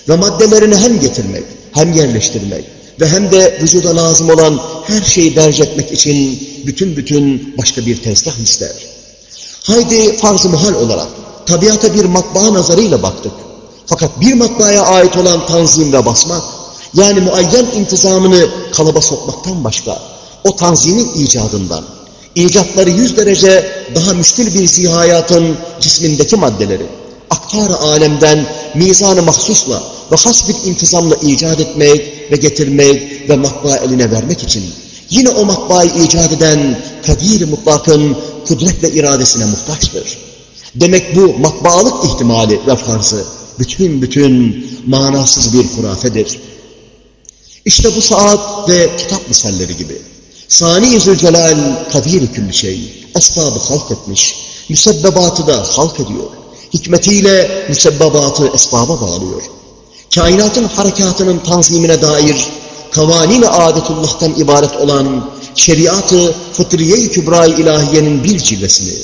Ve maddelerini hem getirmek, hem yerleştirmek ve hem de vücuda lazım olan her şeyi derc etmek için bütün bütün başka bir tezgah ister. Haydi farz-ı muhal olarak tabiata bir matbaa nazarıyla baktık. Fakat bir matbaaya ait olan tanzim ve basmak, yani muayyen intizamını kalıba sokmaktan başka, o tanzimin icadından, icatları yüz derece daha müstil bir zihayatın cismindeki maddeleri, aktar alemden mizan-ı mahsusla ve has bir intizamla icat etmek ve getirmek ve matbaa eline vermek için, yine o matbaayı icat eden kadir mutlakın kudret ve iradesine muhtaçtır. Demek bu matbaalık ihtimali ve farzı bütün bütün manasız bir hurafedir. İşte bu saat ve kitap misalleri gibi. Sani Zülcelal kadir külli şey, esbabı halk etmiş, müsebbebatı da halk ediyor. Hikmetiyle müsebbebatı esbaba bağlıyor. Kainatın harekatının tanzimine dair kavanin-i adetullah'tan ibaret olan şeriatı fıtriye-i kübra-i ilahiyenin bir cilvesini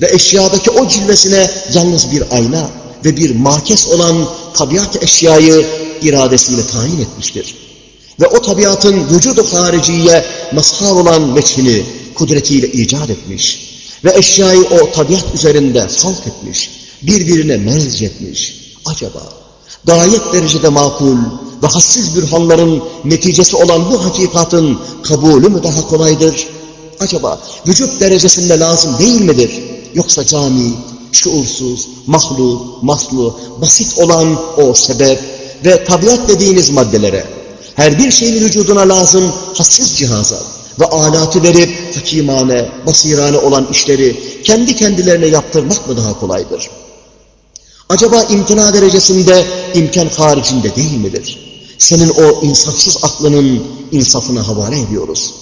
ve eşyadaki o cilvesine yalnız bir ayna ve bir makes olan tabiat eşyayı iradesiyle tayin etmiştir. Ve o tabiatın vücudu hariciye mazhar olan veçhini kudretiyle icat etmiş. Ve eşyayı o tabiat üzerinde halk etmiş. Birbirine mezcetmiş. Acaba gayet derecede makul ve hassiz bürhanların neticesi olan bu hakikatın kabulü mü daha kolaydır? Acaba vücut derecesinde lazım değil midir? Yoksa cami, şuursuz, mahlu, maslu, basit olan o sebep ve tabiat dediğiniz maddelere, her bir şeyin vücuduna lazım hassiz cihaza ve alatı verip hakimane, basirane olan işleri kendi kendilerine yaptırmak mı daha kolaydır? Acaba imtina derecesinde imkan haricinde değil midir? Senin o insafsız aklının insafına havale ediyoruz.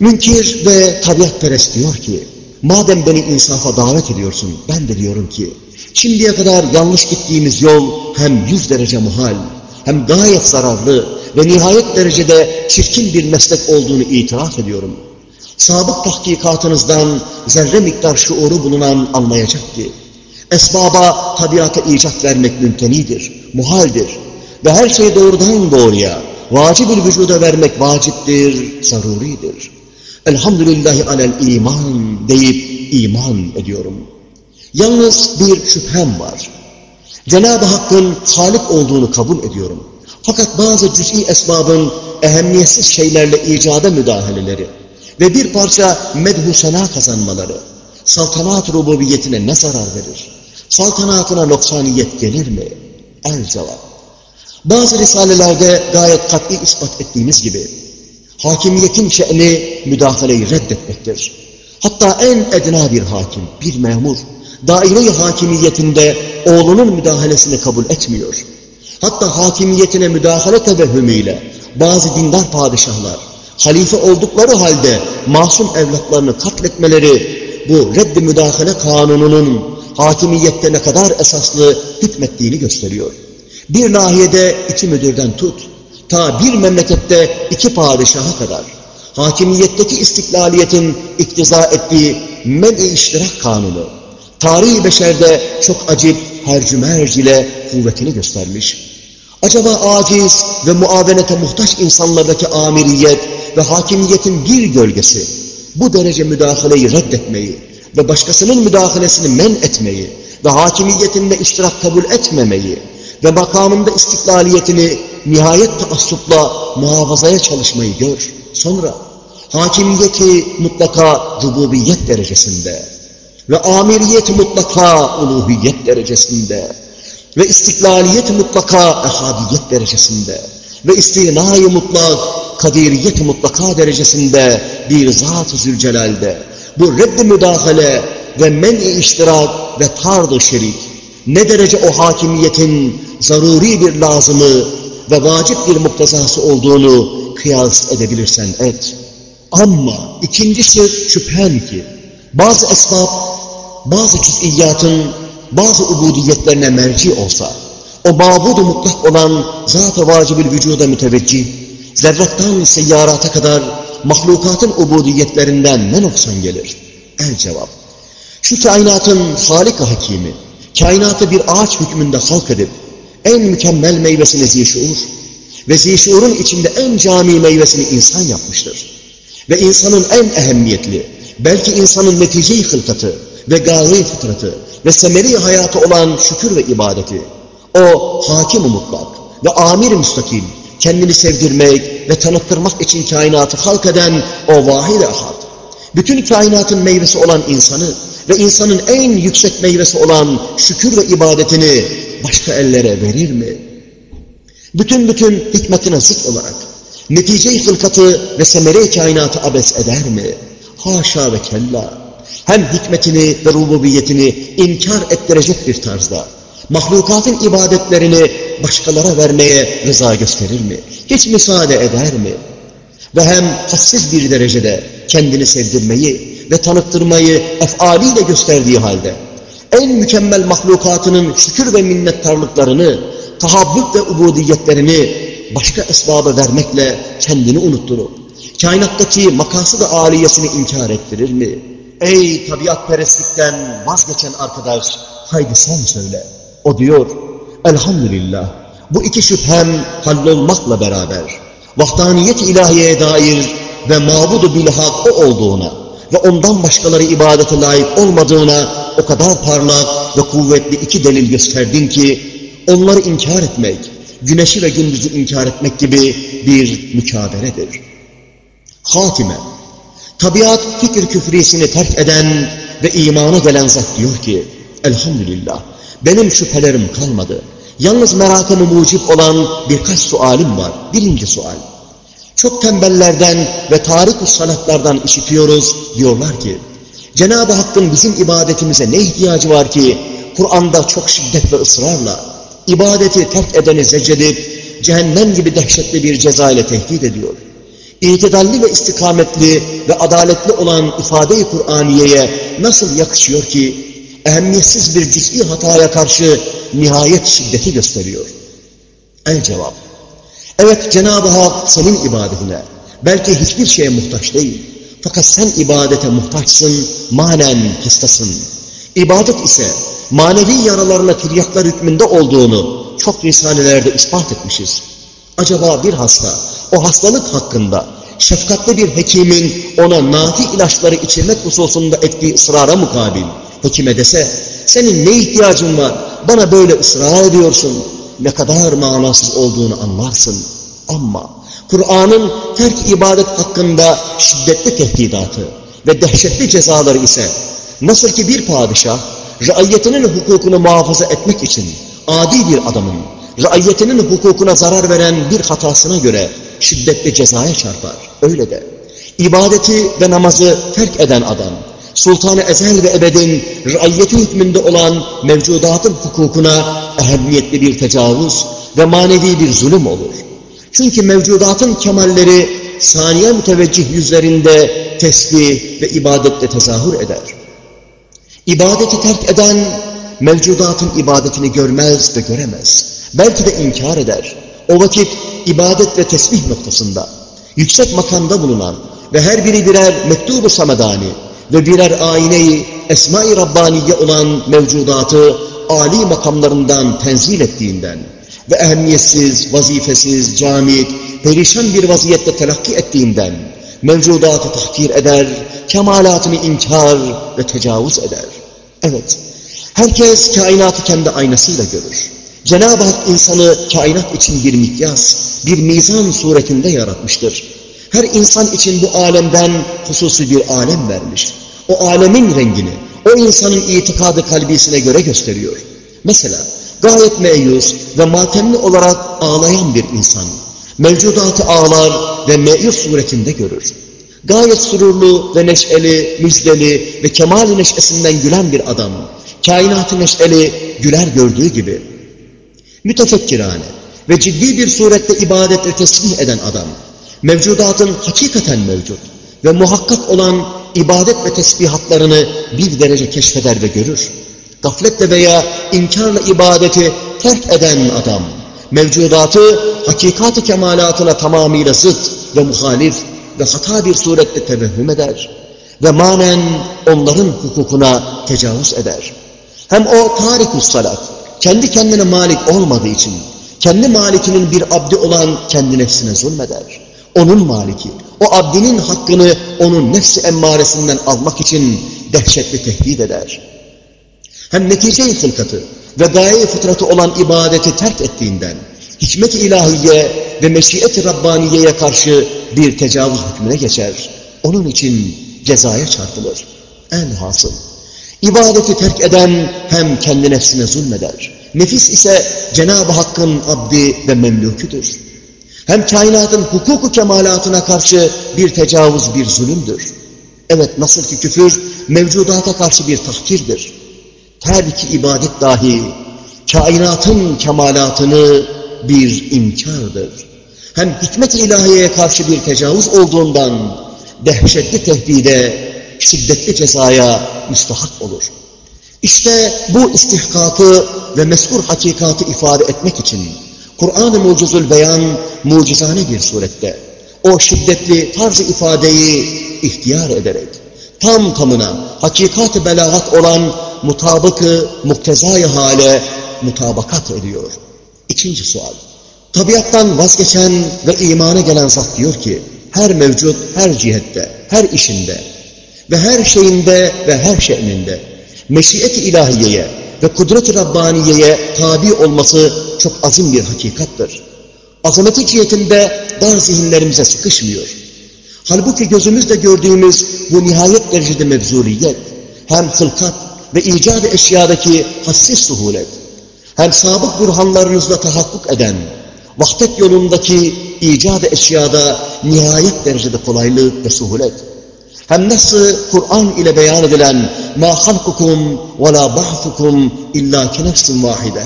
Münkir ve tabiatperest diyor ki, madem beni insafa davet ediyorsun, ben de diyorum ki, şimdiye kadar yanlış gittiğimiz yol hem yüz derece muhal, hem gayet zararlı ve nihayet derecede çirkin bir meslek olduğunu itiraf ediyorum. Sabık tahkikatınızdan zerre miktar şuuru bulunan anlayacak ki, esbaba tabiata icat vermek mümtenidir, muhaldir ve her şey doğrudan doğruya vacib-ül vücuda vermek vaciptir, zaruridir. Elhamdülillahi alel iman deyip iman ediyorum. Yalnız bir şüphem var. Cenab-ı Hakk'ın Halik olduğunu kabul ediyorum. Fakat bazı cüz'i esbabın ehemmiyetsiz şeylerle icada müdahaleleri ve bir parça medhu kazanmaları saltanat rububiyetine ne zarar verir? Saltanatına noksaniyet gelir mi? El cevap. Bazı risalelerde gayet kat'i ispat ettiğimiz gibi hakimiyetin şe'ni müdahaleyi reddetmektir. Hatta en edna bir hakim, bir memur, daire-i hakimiyetinde oğlunun müdahalesini kabul etmiyor. Hatta hakimiyetine müdahale tevehhümüyle bazı dindar padişahlar, halife oldukları halde masum evlatlarını katletmeleri bu reddi müdahale kanununun hakimiyette ne kadar esaslı hükmettiğini gösteriyor. Bir nahiyede iki müdürden tut, ta bir memlekette iki padişaha kadar hakimiyetteki istiklaliyetin iktiza ettiği men-i iştirak kanunu, tarihi beşerde çok acip hercümerc ile kuvvetini göstermiş. Acaba aciz ve muavenete muhtaç insanlardaki amiriyet ve hakimiyetin bir gölgesi bu derece müdahaleyi reddetmeyi ve başkasının müdahalesini men etmeyi ve hakimiyetinde iştirak kabul etmemeyi ve makamında istiklaliyetini nihayet taassupla muhafazaya çalışmayı gör. Sonra hakimiyeti mutlaka rububiyet derecesinde ve amiriyet mutlaka uluhiyet derecesinde. Ve istiklaliyet mutlaka ehadiyet derecesinde. Ve istinayı mutlak, kadiriyet mutlaka derecesinde bir Zat-ı Zülcelal'de. Bu reddi müdahale ve men-i iştirak ve tard şerik ne derece o hakimiyetin zaruri bir lazımı ve vacip bir muktezası olduğunu kıyas edebilirsen et. Ama ikincisi şüphen ki bazı esbab, bazı cüz'iyyatın bazı ubudiyetlerine merci olsa, o mabudu mutlak olan zat-ı vacibül vücuda müteveccih, zerrattan seyyarata kadar mahlukatın ubudiyetlerinden ne noksan gelir? El cevap. Şu kainatın halik hakimi, kainatı bir ağaç hükmünde halk edip, en mükemmel meyvesini zişuur ve zişuurun içinde en cami meyvesini insan yapmıştır. Ve insanın en ehemmiyetli, belki insanın netice-i ve gaye fıtratı ve semeri hayatı olan şükür ve ibadeti, o hakim-i mutlak ve amir-i müstakim, kendini sevdirmek ve tanıttırmak için kainatı halk eden o vahid-i ahad, bütün kainatın meyvesi olan insanı ve insanın en yüksek meyvesi olan şükür ve ibadetini başka ellere verir mi? Bütün bütün hikmetine zıt olarak netice-i ve semere-i kainatı abes eder mi? Haşa ve kella. Hem hikmetini ve rububiyetini inkar ettirecek bir tarzda mahlukatın ibadetlerini başkalara vermeye rıza gösterir mi? Hiç müsaade eder mi? Ve hem hassiz bir derecede kendini sevdirmeyi ve tanıttırmayı efaliyle gösterdiği halde en mükemmel mahlukatının şükür ve minnettarlıklarını, tahabbüt ve ubudiyetlerini başka esbaba vermekle kendini unutturup, kainattaki makası da aliyesini inkar ettirir mi? Ey tabiat perestlikten vazgeçen arkadaş, haydi sen söyle. O diyor, elhamdülillah, bu iki şüphem hallolmakla beraber, vahdaniyet ilahiyeye dair ve mabudu bilhak o olduğuna ve ondan başkaları ibadete layık olmadığına o kadar parlak ve kuvvetli iki delil gösterdin ki, onları inkar etmek, güneşi ve gündüzü inkar etmek gibi bir mükaderedir. Hatime, tabiat fikir küfrisini terk eden ve imana gelen zat diyor ki, elhamdülillah, benim şüphelerim kalmadı. Yalnız merakımı mucip olan birkaç sualim var. Birinci sual. Çok tembellerden ve tarih-ı sanatlardan işitiyoruz. Diyorlar ki, Cenab-ı Hakk'ın bizim ibadetimize ne ihtiyacı var ki, Kur'an'da çok şiddet ve ısrarla ibadeti terk edeni zecredip, cehennem gibi dehşetli bir ceza ile tehdit ediyor. İtidalli ve istikametli ve adaletli olan ifade-i Kur'aniye'ye nasıl yakışıyor ki, ehemmiyetsiz bir cüz'i hataya karşı nihayet şiddeti gösteriyor. El cevap. Evet Cenab-ı Hak senin ibadetine belki hiçbir şeye muhtaç değil. Fakat sen ibadete muhtaçsın, manen hastasın. İbadet ise manevi yaralarına tiryaklar hükmünde olduğunu çok risalelerde ispat etmişiz. Acaba bir hasta o hastalık hakkında şefkatli bir hekimin ona nafi ilaçları içirmek hususunda ettiği ısrara mukabil. Hekime dese, senin ne ihtiyacın var, bana böyle ısrar ediyorsun, ne kadar manasız olduğunu anlarsın. Ama Kur'an'ın terk ibadet hakkında şiddetli tehdidatı ve dehşetli cezaları ise, nasıl ki bir padişah, raiyetinin hukukunu muhafaza etmek için adi bir adamın, raiyetinin hukukuna zarar veren bir hatasına göre şiddetli cezaya çarpar. Öyle de ibadeti ve namazı terk eden adam, sultanı ezel ve ebedin raiyeti hükmünde olan mevcudatın hukukuna ehemmiyetli bir tecavüz ve manevi bir zulüm olur. Çünkü mevcudatın kemalleri saniye müteveccih yüzlerinde tesbih ve ibadette tezahür eder. İbadeti terk eden mevcudatın ibadetini görmez ve göremez. Belki de inkar eder. O vakit ibadet ve tesbih noktasında yüksek makamda bulunan ve her biri birer mektubu samedani ve birer ayneyi Esma-i Rabbaniye olan mevcudatı âli makamlarından tenzil ettiğinden ve ehemmiyetsiz, vazifesiz, camit, perişan bir vaziyette telakki ettiğinden mevcudatı tahkir eder, kemalatını inkar ve tecavüz eder. Evet, herkes kainatı kendi aynasıyla görür. Cenab-ı Hak insanı kainat için bir mikyas, bir mizan suretinde yaratmıştır. Her insan için bu alemden hususi bir alem vermiş. O alemin rengini, o insanın itikadı kalbisine göre gösteriyor. Mesela gayet meyus ve matemli olarak ağlayan bir insan, Mevcudatı ağlar ve meyir suretinde görür. Gayet sururlu ve neşeli, müjdeli ve kemal neşesinden gülen bir adam, kainatı neşeli, güler gördüğü gibi, mütefekkirane ve ciddi bir surette ibadetle tesbih eden adam, mevcudatın hakikaten mevcut ve muhakkak olan ibadet ve tesbihatlarını bir derece keşfeder ve görür. Gafletle veya inkarla ibadeti terk eden adam, mevcudatı hakikat-ı kemalatına tamamıyla zıt ve muhalif ve hata bir surette tevehhüm eder ve manen onların hukukuna tecavüz eder. Hem o tarikus salat, kendi kendine malik olmadığı için, kendi malikinin bir abdi olan kendi nefsine zulmeder. Onun maliki, o abdinin hakkını onun nefsi emmaresinden almak için dehşetli tehdit eder. Hem netice-i hılkatı ve gaye fıtratı olan ibadeti terk ettiğinden, hikmet-i ilahiye ve meşiyet-i Rabbaniye'ye karşı bir tecavüz hükmüne geçer. Onun için cezaya çarpılır. En hasıl. İbadeti terk eden hem kendi nefsine zulmeder. Nefis ise Cenab-ı Hakk'ın abdi ve memlüküdür. Hem kainatın hukuku kemalatına karşı bir tecavüz, bir zulümdür. Evet nasıl ki küfür mevcudata karşı bir tahkirdir. Terk ibadet dahi kainatın kemalatını bir inkardır. Hem hikmet-i ilahiyeye karşı bir tecavüz olduğundan dehşetli tehdide, şiddetli cezaya müstahak olur. İşte bu istihkakı ve meskur hakikatı ifade etmek için Kur'an-ı Mucizül Beyan mucizane bir surette o şiddetli tarz ifadeyi ihtiyar ederek tam tamına hakikat-ı belagat olan mutabıkı muktezai hale mutabakat ediyor. İkinci sual. Tabiattan vazgeçen ve imana gelen zat diyor ki, her mevcut, her cihette, her işinde ve her şeyinde ve her şe'ninde meşiyet-i ilahiyeye ve kudret-i Rabbaniye'ye tabi olması çok azim bir hakikattır. Azameti cihetinde dar zihinlerimize sıkışmıyor. Halbuki gözümüzle gördüğümüz bu nihayet derecede mevzuliyet, hem hılkat ve icat eşyadaki hassiz suhulet, hem sabık burhanlarınızla tahakkuk eden, vahdet yolundaki icat eşyada nihayet derecede kolaylık ve suhulet, hem nasıl Kur'an ile beyan edilen مَا خَلْقُكُمْ وَلَا بَعْثُكُمْ اِلَّا كَنَفْسٍ وَاحِدَةٍ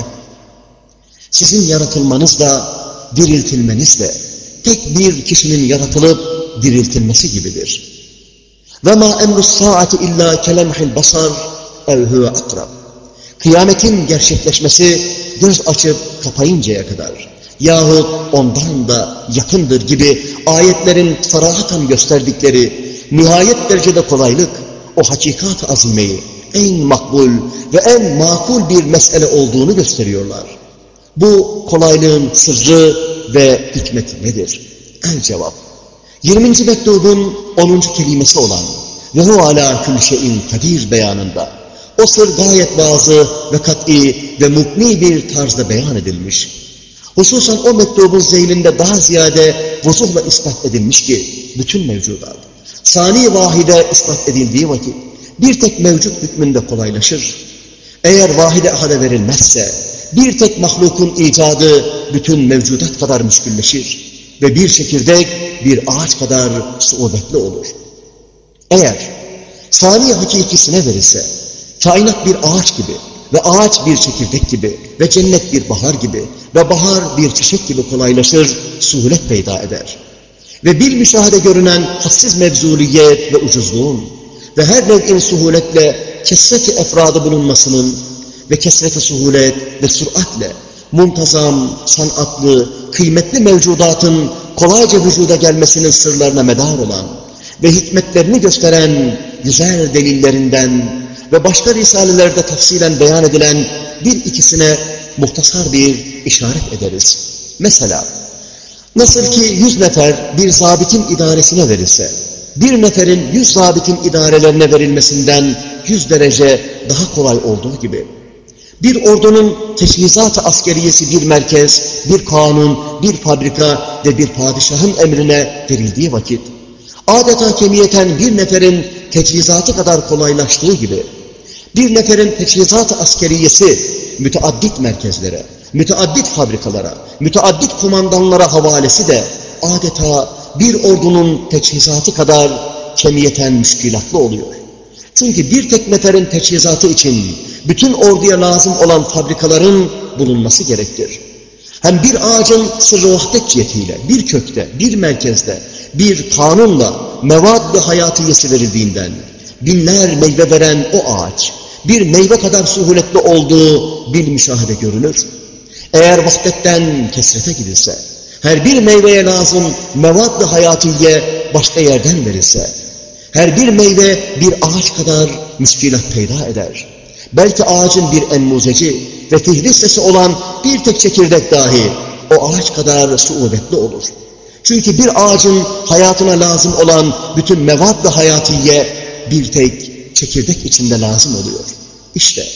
Sizin yaratılmanızla, diriltilmenizle tek bir kişinin yaratılıp diriltilmesi gibidir. وَمَا اَمْرُ السَّاعَةِ اِلَّا كَلَمْحِ الْبَصَرِ اَوْ هُوَ اَقْرَبٍ Kıyametin gerçekleşmesi göz açıp kapayıncaya kadar yahut ondan da yakındır gibi ayetlerin sarahatan gösterdikleri nihayet derecede kolaylık, o hakikat azimeyi en makbul ve en makul bir mesele olduğunu gösteriyorlar. Bu kolaylığın sırrı ve hikmeti nedir? El cevap. 20. mektubun 10. kelimesi olan ve hu ala kül şeyin kadir beyanında o sır gayet bazı ve kat'i ve mukni bir tarzda beyan edilmiş. Hususan o mektubun zeylinde daha ziyade vuzuhla ispat edilmiş ki bütün mevcudat sani vahide ispat edildiği vakit bir tek mevcut hükmünde kolaylaşır. Eğer vahide ahade verilmezse bir tek mahlukun icadı bütün mevcudat kadar müşkülleşir ve bir çekirdek bir ağaç kadar suudetli olur. Eğer sani hakikisine verirse kainat bir ağaç gibi ve ağaç bir çekirdek gibi ve cennet bir bahar gibi ve bahar bir çiçek gibi kolaylaşır, suhulet peyda eder ve bir müşahede görünen hassiz mevzuliyet ve ucuzluğun ve her nev'in suhuletle kesreti efradı bulunmasının ve kesreti suhulet ve süratle muntazam, sanatlı, kıymetli mevcudatın kolayca vücuda gelmesinin sırlarına medar olan ve hikmetlerini gösteren güzel delillerinden ve başka risalelerde tafsilen beyan edilen bir ikisine muhtasar bir işaret ederiz. Mesela Nasıl ki yüz nefer bir zabitin idaresine verilse, bir neferin yüz zabitin idarelerine verilmesinden yüz derece daha kolay olduğu gibi, bir ordunun teçhizat-ı askeriyesi bir merkez, bir kanun, bir fabrika ve bir padişahın emrine verildiği vakit, adeta kemiyeten bir neferin teçhizatı kadar kolaylaştığı gibi, bir neferin teçhizat-ı askeriyesi müteaddit merkezlere, müteaddit fabrikalara, müteaddit kumandanlara havalesi de adeta bir ordunun teçhizatı kadar kemiyeten müşkilatlı oluyor. Çünkü bir tek neferin teçhizatı için bütün orduya lazım olan fabrikaların bulunması gerektir. Hem bir ağacın sırrı vahdet cihetiyle, bir kökte, bir merkezde, bir kanunla mevad ve hayatiyesi verildiğinden, binler meyve veren o ağaç, bir meyve kadar suhuletli olduğu bir müşahede görülür. Eğer vahdetten kesrete gidilse, her bir meyveye lazım mevad ve hayatiye başka yerden verilse, her bir meyve bir ağaç kadar müşkilat peyda eder. Belki ağacın bir enmuzeci ve fihristesi olan bir tek çekirdek dahi o ağaç kadar suudetli olur. Çünkü bir ağacın hayatına lazım olan bütün mevad ve hayatiye bir tek çekirdek içinde lazım oluyor. İşte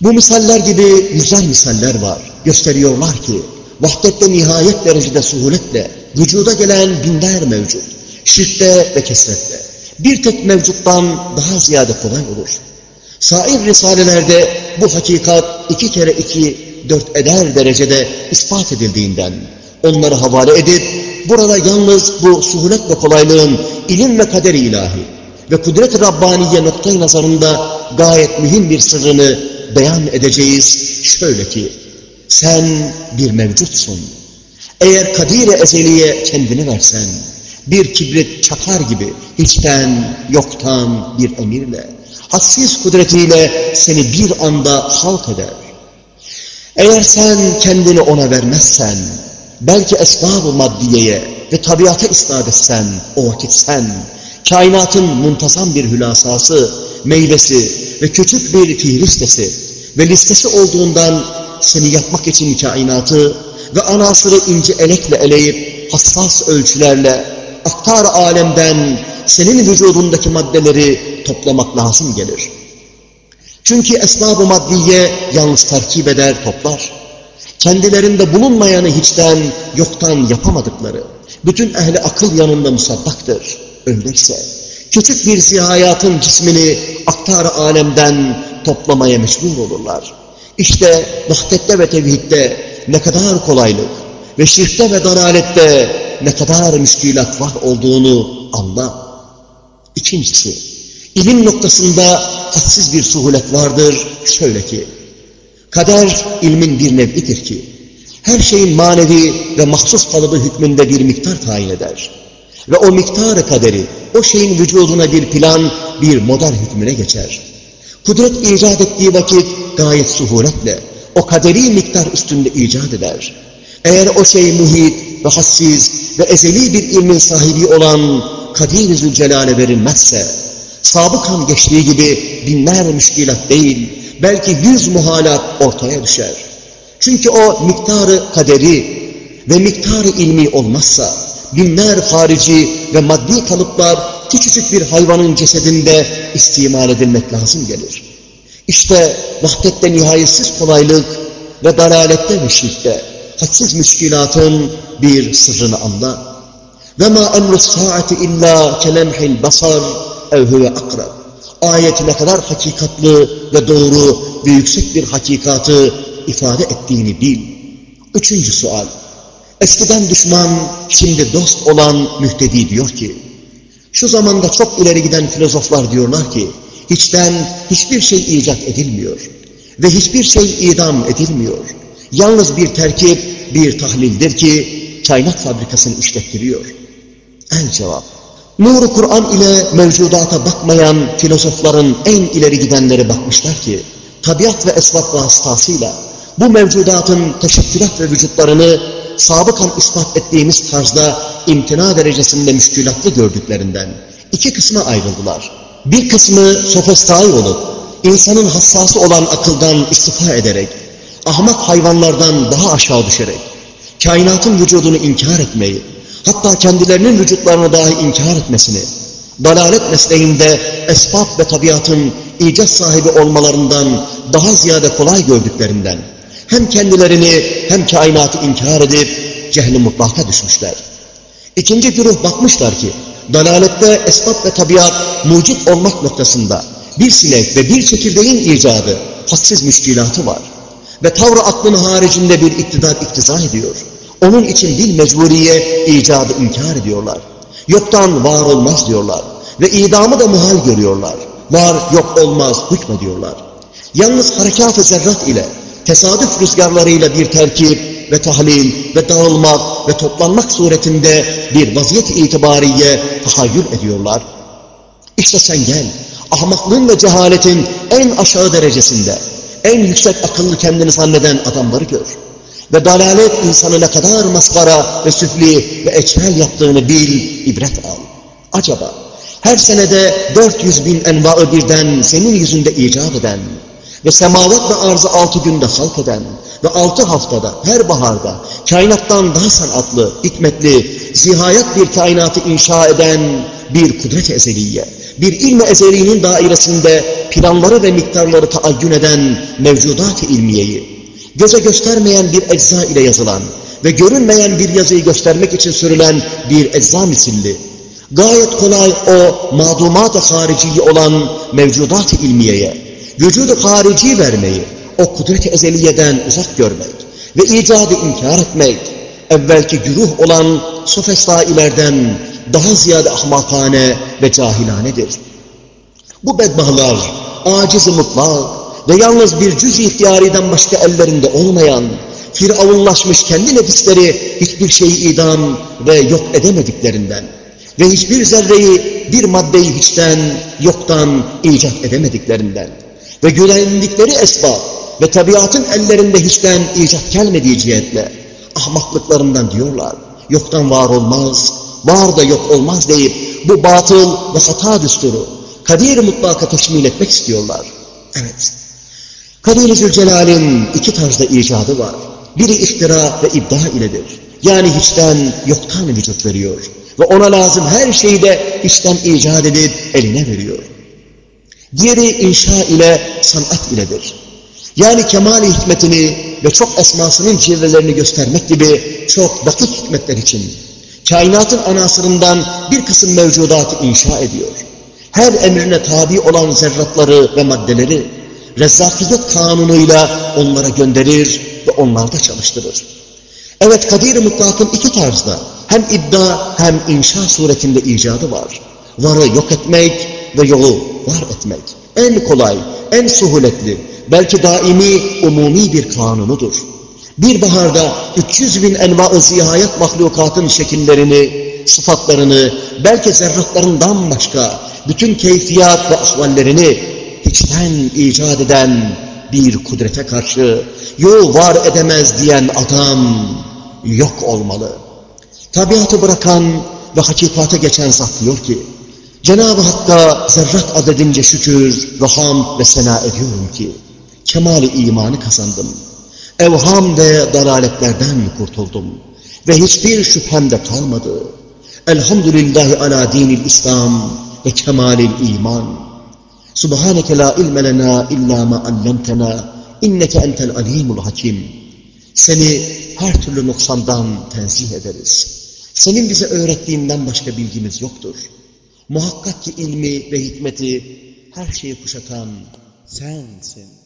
bu misaller gibi güzel misaller var. Gösteriyorlar ki vahdette nihayet derecede suhuletle vücuda gelen binler mevcut. Şirkte ve kesrette. Bir tek mevcuttan daha ziyade kolay olur. Sair risalelerde bu hakikat iki kere iki dört eder derecede ispat edildiğinden onları havale edip burada yalnız bu suhulet ve kolaylığın ilim ve kaderi ilahi ve kudret-i Rabbaniye noktayı nazarında gayet mühim bir sırrını beyan edeceğiz. Şöyle ki, sen bir mevcutsun. Eğer kadire ezeliye kendini versen, bir kibrit çakar gibi hiçten, yoktan bir emirle, hassiz kudretiyle seni bir anda halk eder. Eğer sen kendini ona vermezsen, belki esbab-ı maddiyeye ve tabiata isnat etsen, o vakit sen, kainatın muntazam bir hülasası, meyvesi ve küçük bir fihristesi ve listesi olduğundan seni yapmak için kainatı ve anasırı ince elekle eleyip hassas ölçülerle aktar alemden senin vücudundaki maddeleri toplamak lazım gelir. Çünkü esbab-ı maddiye yalnız terkip eder, toplar. Kendilerinde bulunmayanı hiçten, yoktan yapamadıkları, bütün ehli akıl yanında musaddaktır. Öyleyse, küçük bir zihayatın cismini aktar alemden toplamaya meşgul olurlar. İşte vahdette ve tevhidde ne kadar kolaylık ve şirkte ve dalalette ne kadar müşkilat var olduğunu anla. İkincisi, ilim noktasında hadsiz bir suhulet vardır. Şöyle ki, kader ilmin bir nevidir ki, her şeyin manevi ve mahsus kalıbı hükmünde bir miktar tayin eder. Ve o miktarı kaderi, o şeyin vücuduna bir plan, bir model hükmüne geçer. Kudret icat ettiği vakit gayet suhuletle, o kaderi miktar üstünde icat eder. Eğer o şey muhit ve hassiz ve ezeli bir ilmin sahibi olan Kadir-i Zülcelal'e verilmezse, sabıkan geçtiği gibi binler müşkilat değil, belki yüz muhalat ortaya düşer. Çünkü o miktarı kaderi ve miktarı ilmi olmazsa, binler harici ve maddi kalıplar küçücük bir hayvanın cesedinde istimal edilmek lazım gelir. İşte vahdette nihayetsiz kolaylık ve dalalette ve şirkte hadsiz müşkilatın bir sırrını anla. Ve ma emrus saati illa kelemhil basar ev huve akrab. Ayet ne kadar hakikatlı ve doğru ve yüksek bir hakikatı ifade ettiğini bil. Üçüncü sual. Eskiden düşman, şimdi dost olan mühtedi diyor ki, şu zamanda çok ileri giden filozoflar diyorlar ki, hiçten hiçbir şey icat edilmiyor ve hiçbir şey idam edilmiyor. Yalnız bir terkip, bir tahlildir ki kainat fabrikasını işlettiriyor. El cevap. Nuru Kur'an ile mevcudata bakmayan filozofların en ileri gidenleri bakmışlar ki, tabiat ve esbab vasıtasıyla bu mevcudatın teşekkülat ve vücutlarını sabıkan ispat ettiğimiz tarzda imtina derecesinde müşkülatlı gördüklerinden iki kısma ayrıldılar. Bir kısmı sofistai olup, insanın hassası olan akıldan istifa ederek, ahmak hayvanlardan daha aşağı düşerek, kainatın vücudunu inkar etmeyi, hatta kendilerinin vücutlarını dahi inkar etmesini, dalalet mesleğinde esbab ve tabiatın icat sahibi olmalarından daha ziyade kolay gördüklerinden, hem kendilerini hem kainatı inkar edip cehli mutlaka düşmüşler. İkinci güruh bakmışlar ki, dalalette esbab ve tabiat mucit olmak noktasında bir sinek ve bir çekirdeğin icadı hadsiz müşkilatı var. ve tavrı aklın haricinde bir iktidar iktiza ediyor. Onun için bir mecburiye icadı inkar ediyorlar. Yoktan var olmaz diyorlar. Ve idamı da muhal görüyorlar. Var yok olmaz hükmediyorlar. Yalnız harekat-ı zerrat ile, tesadüf rüzgarlarıyla bir terkip ve tahlil ve dağılmak ve toplanmak suretinde bir vaziyet itibariye tahayyül ediyorlar. İşte sen gel, ahmaklığın ve cehaletin en aşağı derecesinde, en yüksek akıllı kendini zanneden adamları gör. Ve dalalet insanı ne kadar maskara ve süfli ve eçmel yaptığını bil, ibret al. Acaba her senede 400 bin envaı birden senin yüzünde icap eden ve semavat ve arzı altı günde halk eden ve altı haftada, her baharda kainattan daha sanatlı, hikmetli, zihayat bir kainatı inşa eden bir kudret-i ezeliye, bir ilmi ezeliğinin dairesinde planları ve miktarları taayyün eden mevcudat-ı ilmiyeyi, göze göstermeyen bir ecza ile yazılan ve görünmeyen bir yazıyı göstermek için sürülen bir ecza misilli, gayet kolay o madumat-ı hariciyi olan mevcudat-ı ilmiyeye, vücudu harici vermeyi, o kudret-i ezeliyeden uzak görmek ve icadı inkar etmek, evvelki güruh olan sofestailerden daha ziyade ahmakane ve cahilanedir. Bu bedbahlar, aciz-i mutlak ve yalnız bir cüz-i ihtiyariden başka ellerinde olmayan, firavunlaşmış kendi nefisleri hiçbir şeyi idam ve yok edemediklerinden ve hiçbir zerreyi, bir maddeyi hiçten, yoktan icat edemediklerinden ve güvenlikleri esbab ve tabiatın ellerinde hiçten icat gelmediği cihetle ahmaklıklarından diyorlar, yoktan var olmaz, var da yok olmaz deyip bu batıl ve hata düsturu kadir mutlaka teşmil etmek istiyorlar. Evet, Kadir-i Zülcelal'in iki tarzda icadı var. Biri iftira ve ibda iledir. Yani hiçten yoktan vücut veriyor. Ve ona lazım her şeyi de hiçten icat edip eline veriyor. Diğeri inşa ile sanat iledir. Yani kemal hikmetini ve çok esmasının çevrelerini göstermek gibi çok dakik hikmetler için kainatın anasırından bir kısım mevcudatı inşa ediyor. Her emrine tabi olan zerratları ve maddeleri rezzakiyet kanunuyla onlara gönderir ve onlarda çalıştırır. Evet Kadir-i Mutlak'ın iki tarzda hem iddia hem inşa suretinde icadı var. Varı yok etmek ve yolu var etmek. En kolay, en suhuletli, belki daimi, umumi bir kanunudur. Bir baharda 300 bin enva-ı zihayet mahlukatın şekillerini, sıfatlarını, belki zerratlarından başka bütün keyfiyat ve ahvallerini hiçten icat eden bir kudrete karşı yol var edemez diyen adam yok olmalı. Tabiatı bırakan ve hakikate geçen zat diyor ki, Cenab-ı Hakk'a zerrat adedince şükür, raham ve sena ediyorum ki, kemali imanı kazandım. Evham ve dalaletlerden kurtuldum. Ve hiçbir şüphem de kalmadı. Elhamdülillahi ala dinil İslam ve kemalil iman. Subhaneke la ilme lena illa ma allemtena inneke entel alimul hakim. Seni her türlü noksandan tenzih ederiz. Senin bize öğrettiğinden başka bilgimiz yoktur. Muhakkak ki ilmi ve hikmeti her şeyi kuşatan sensin.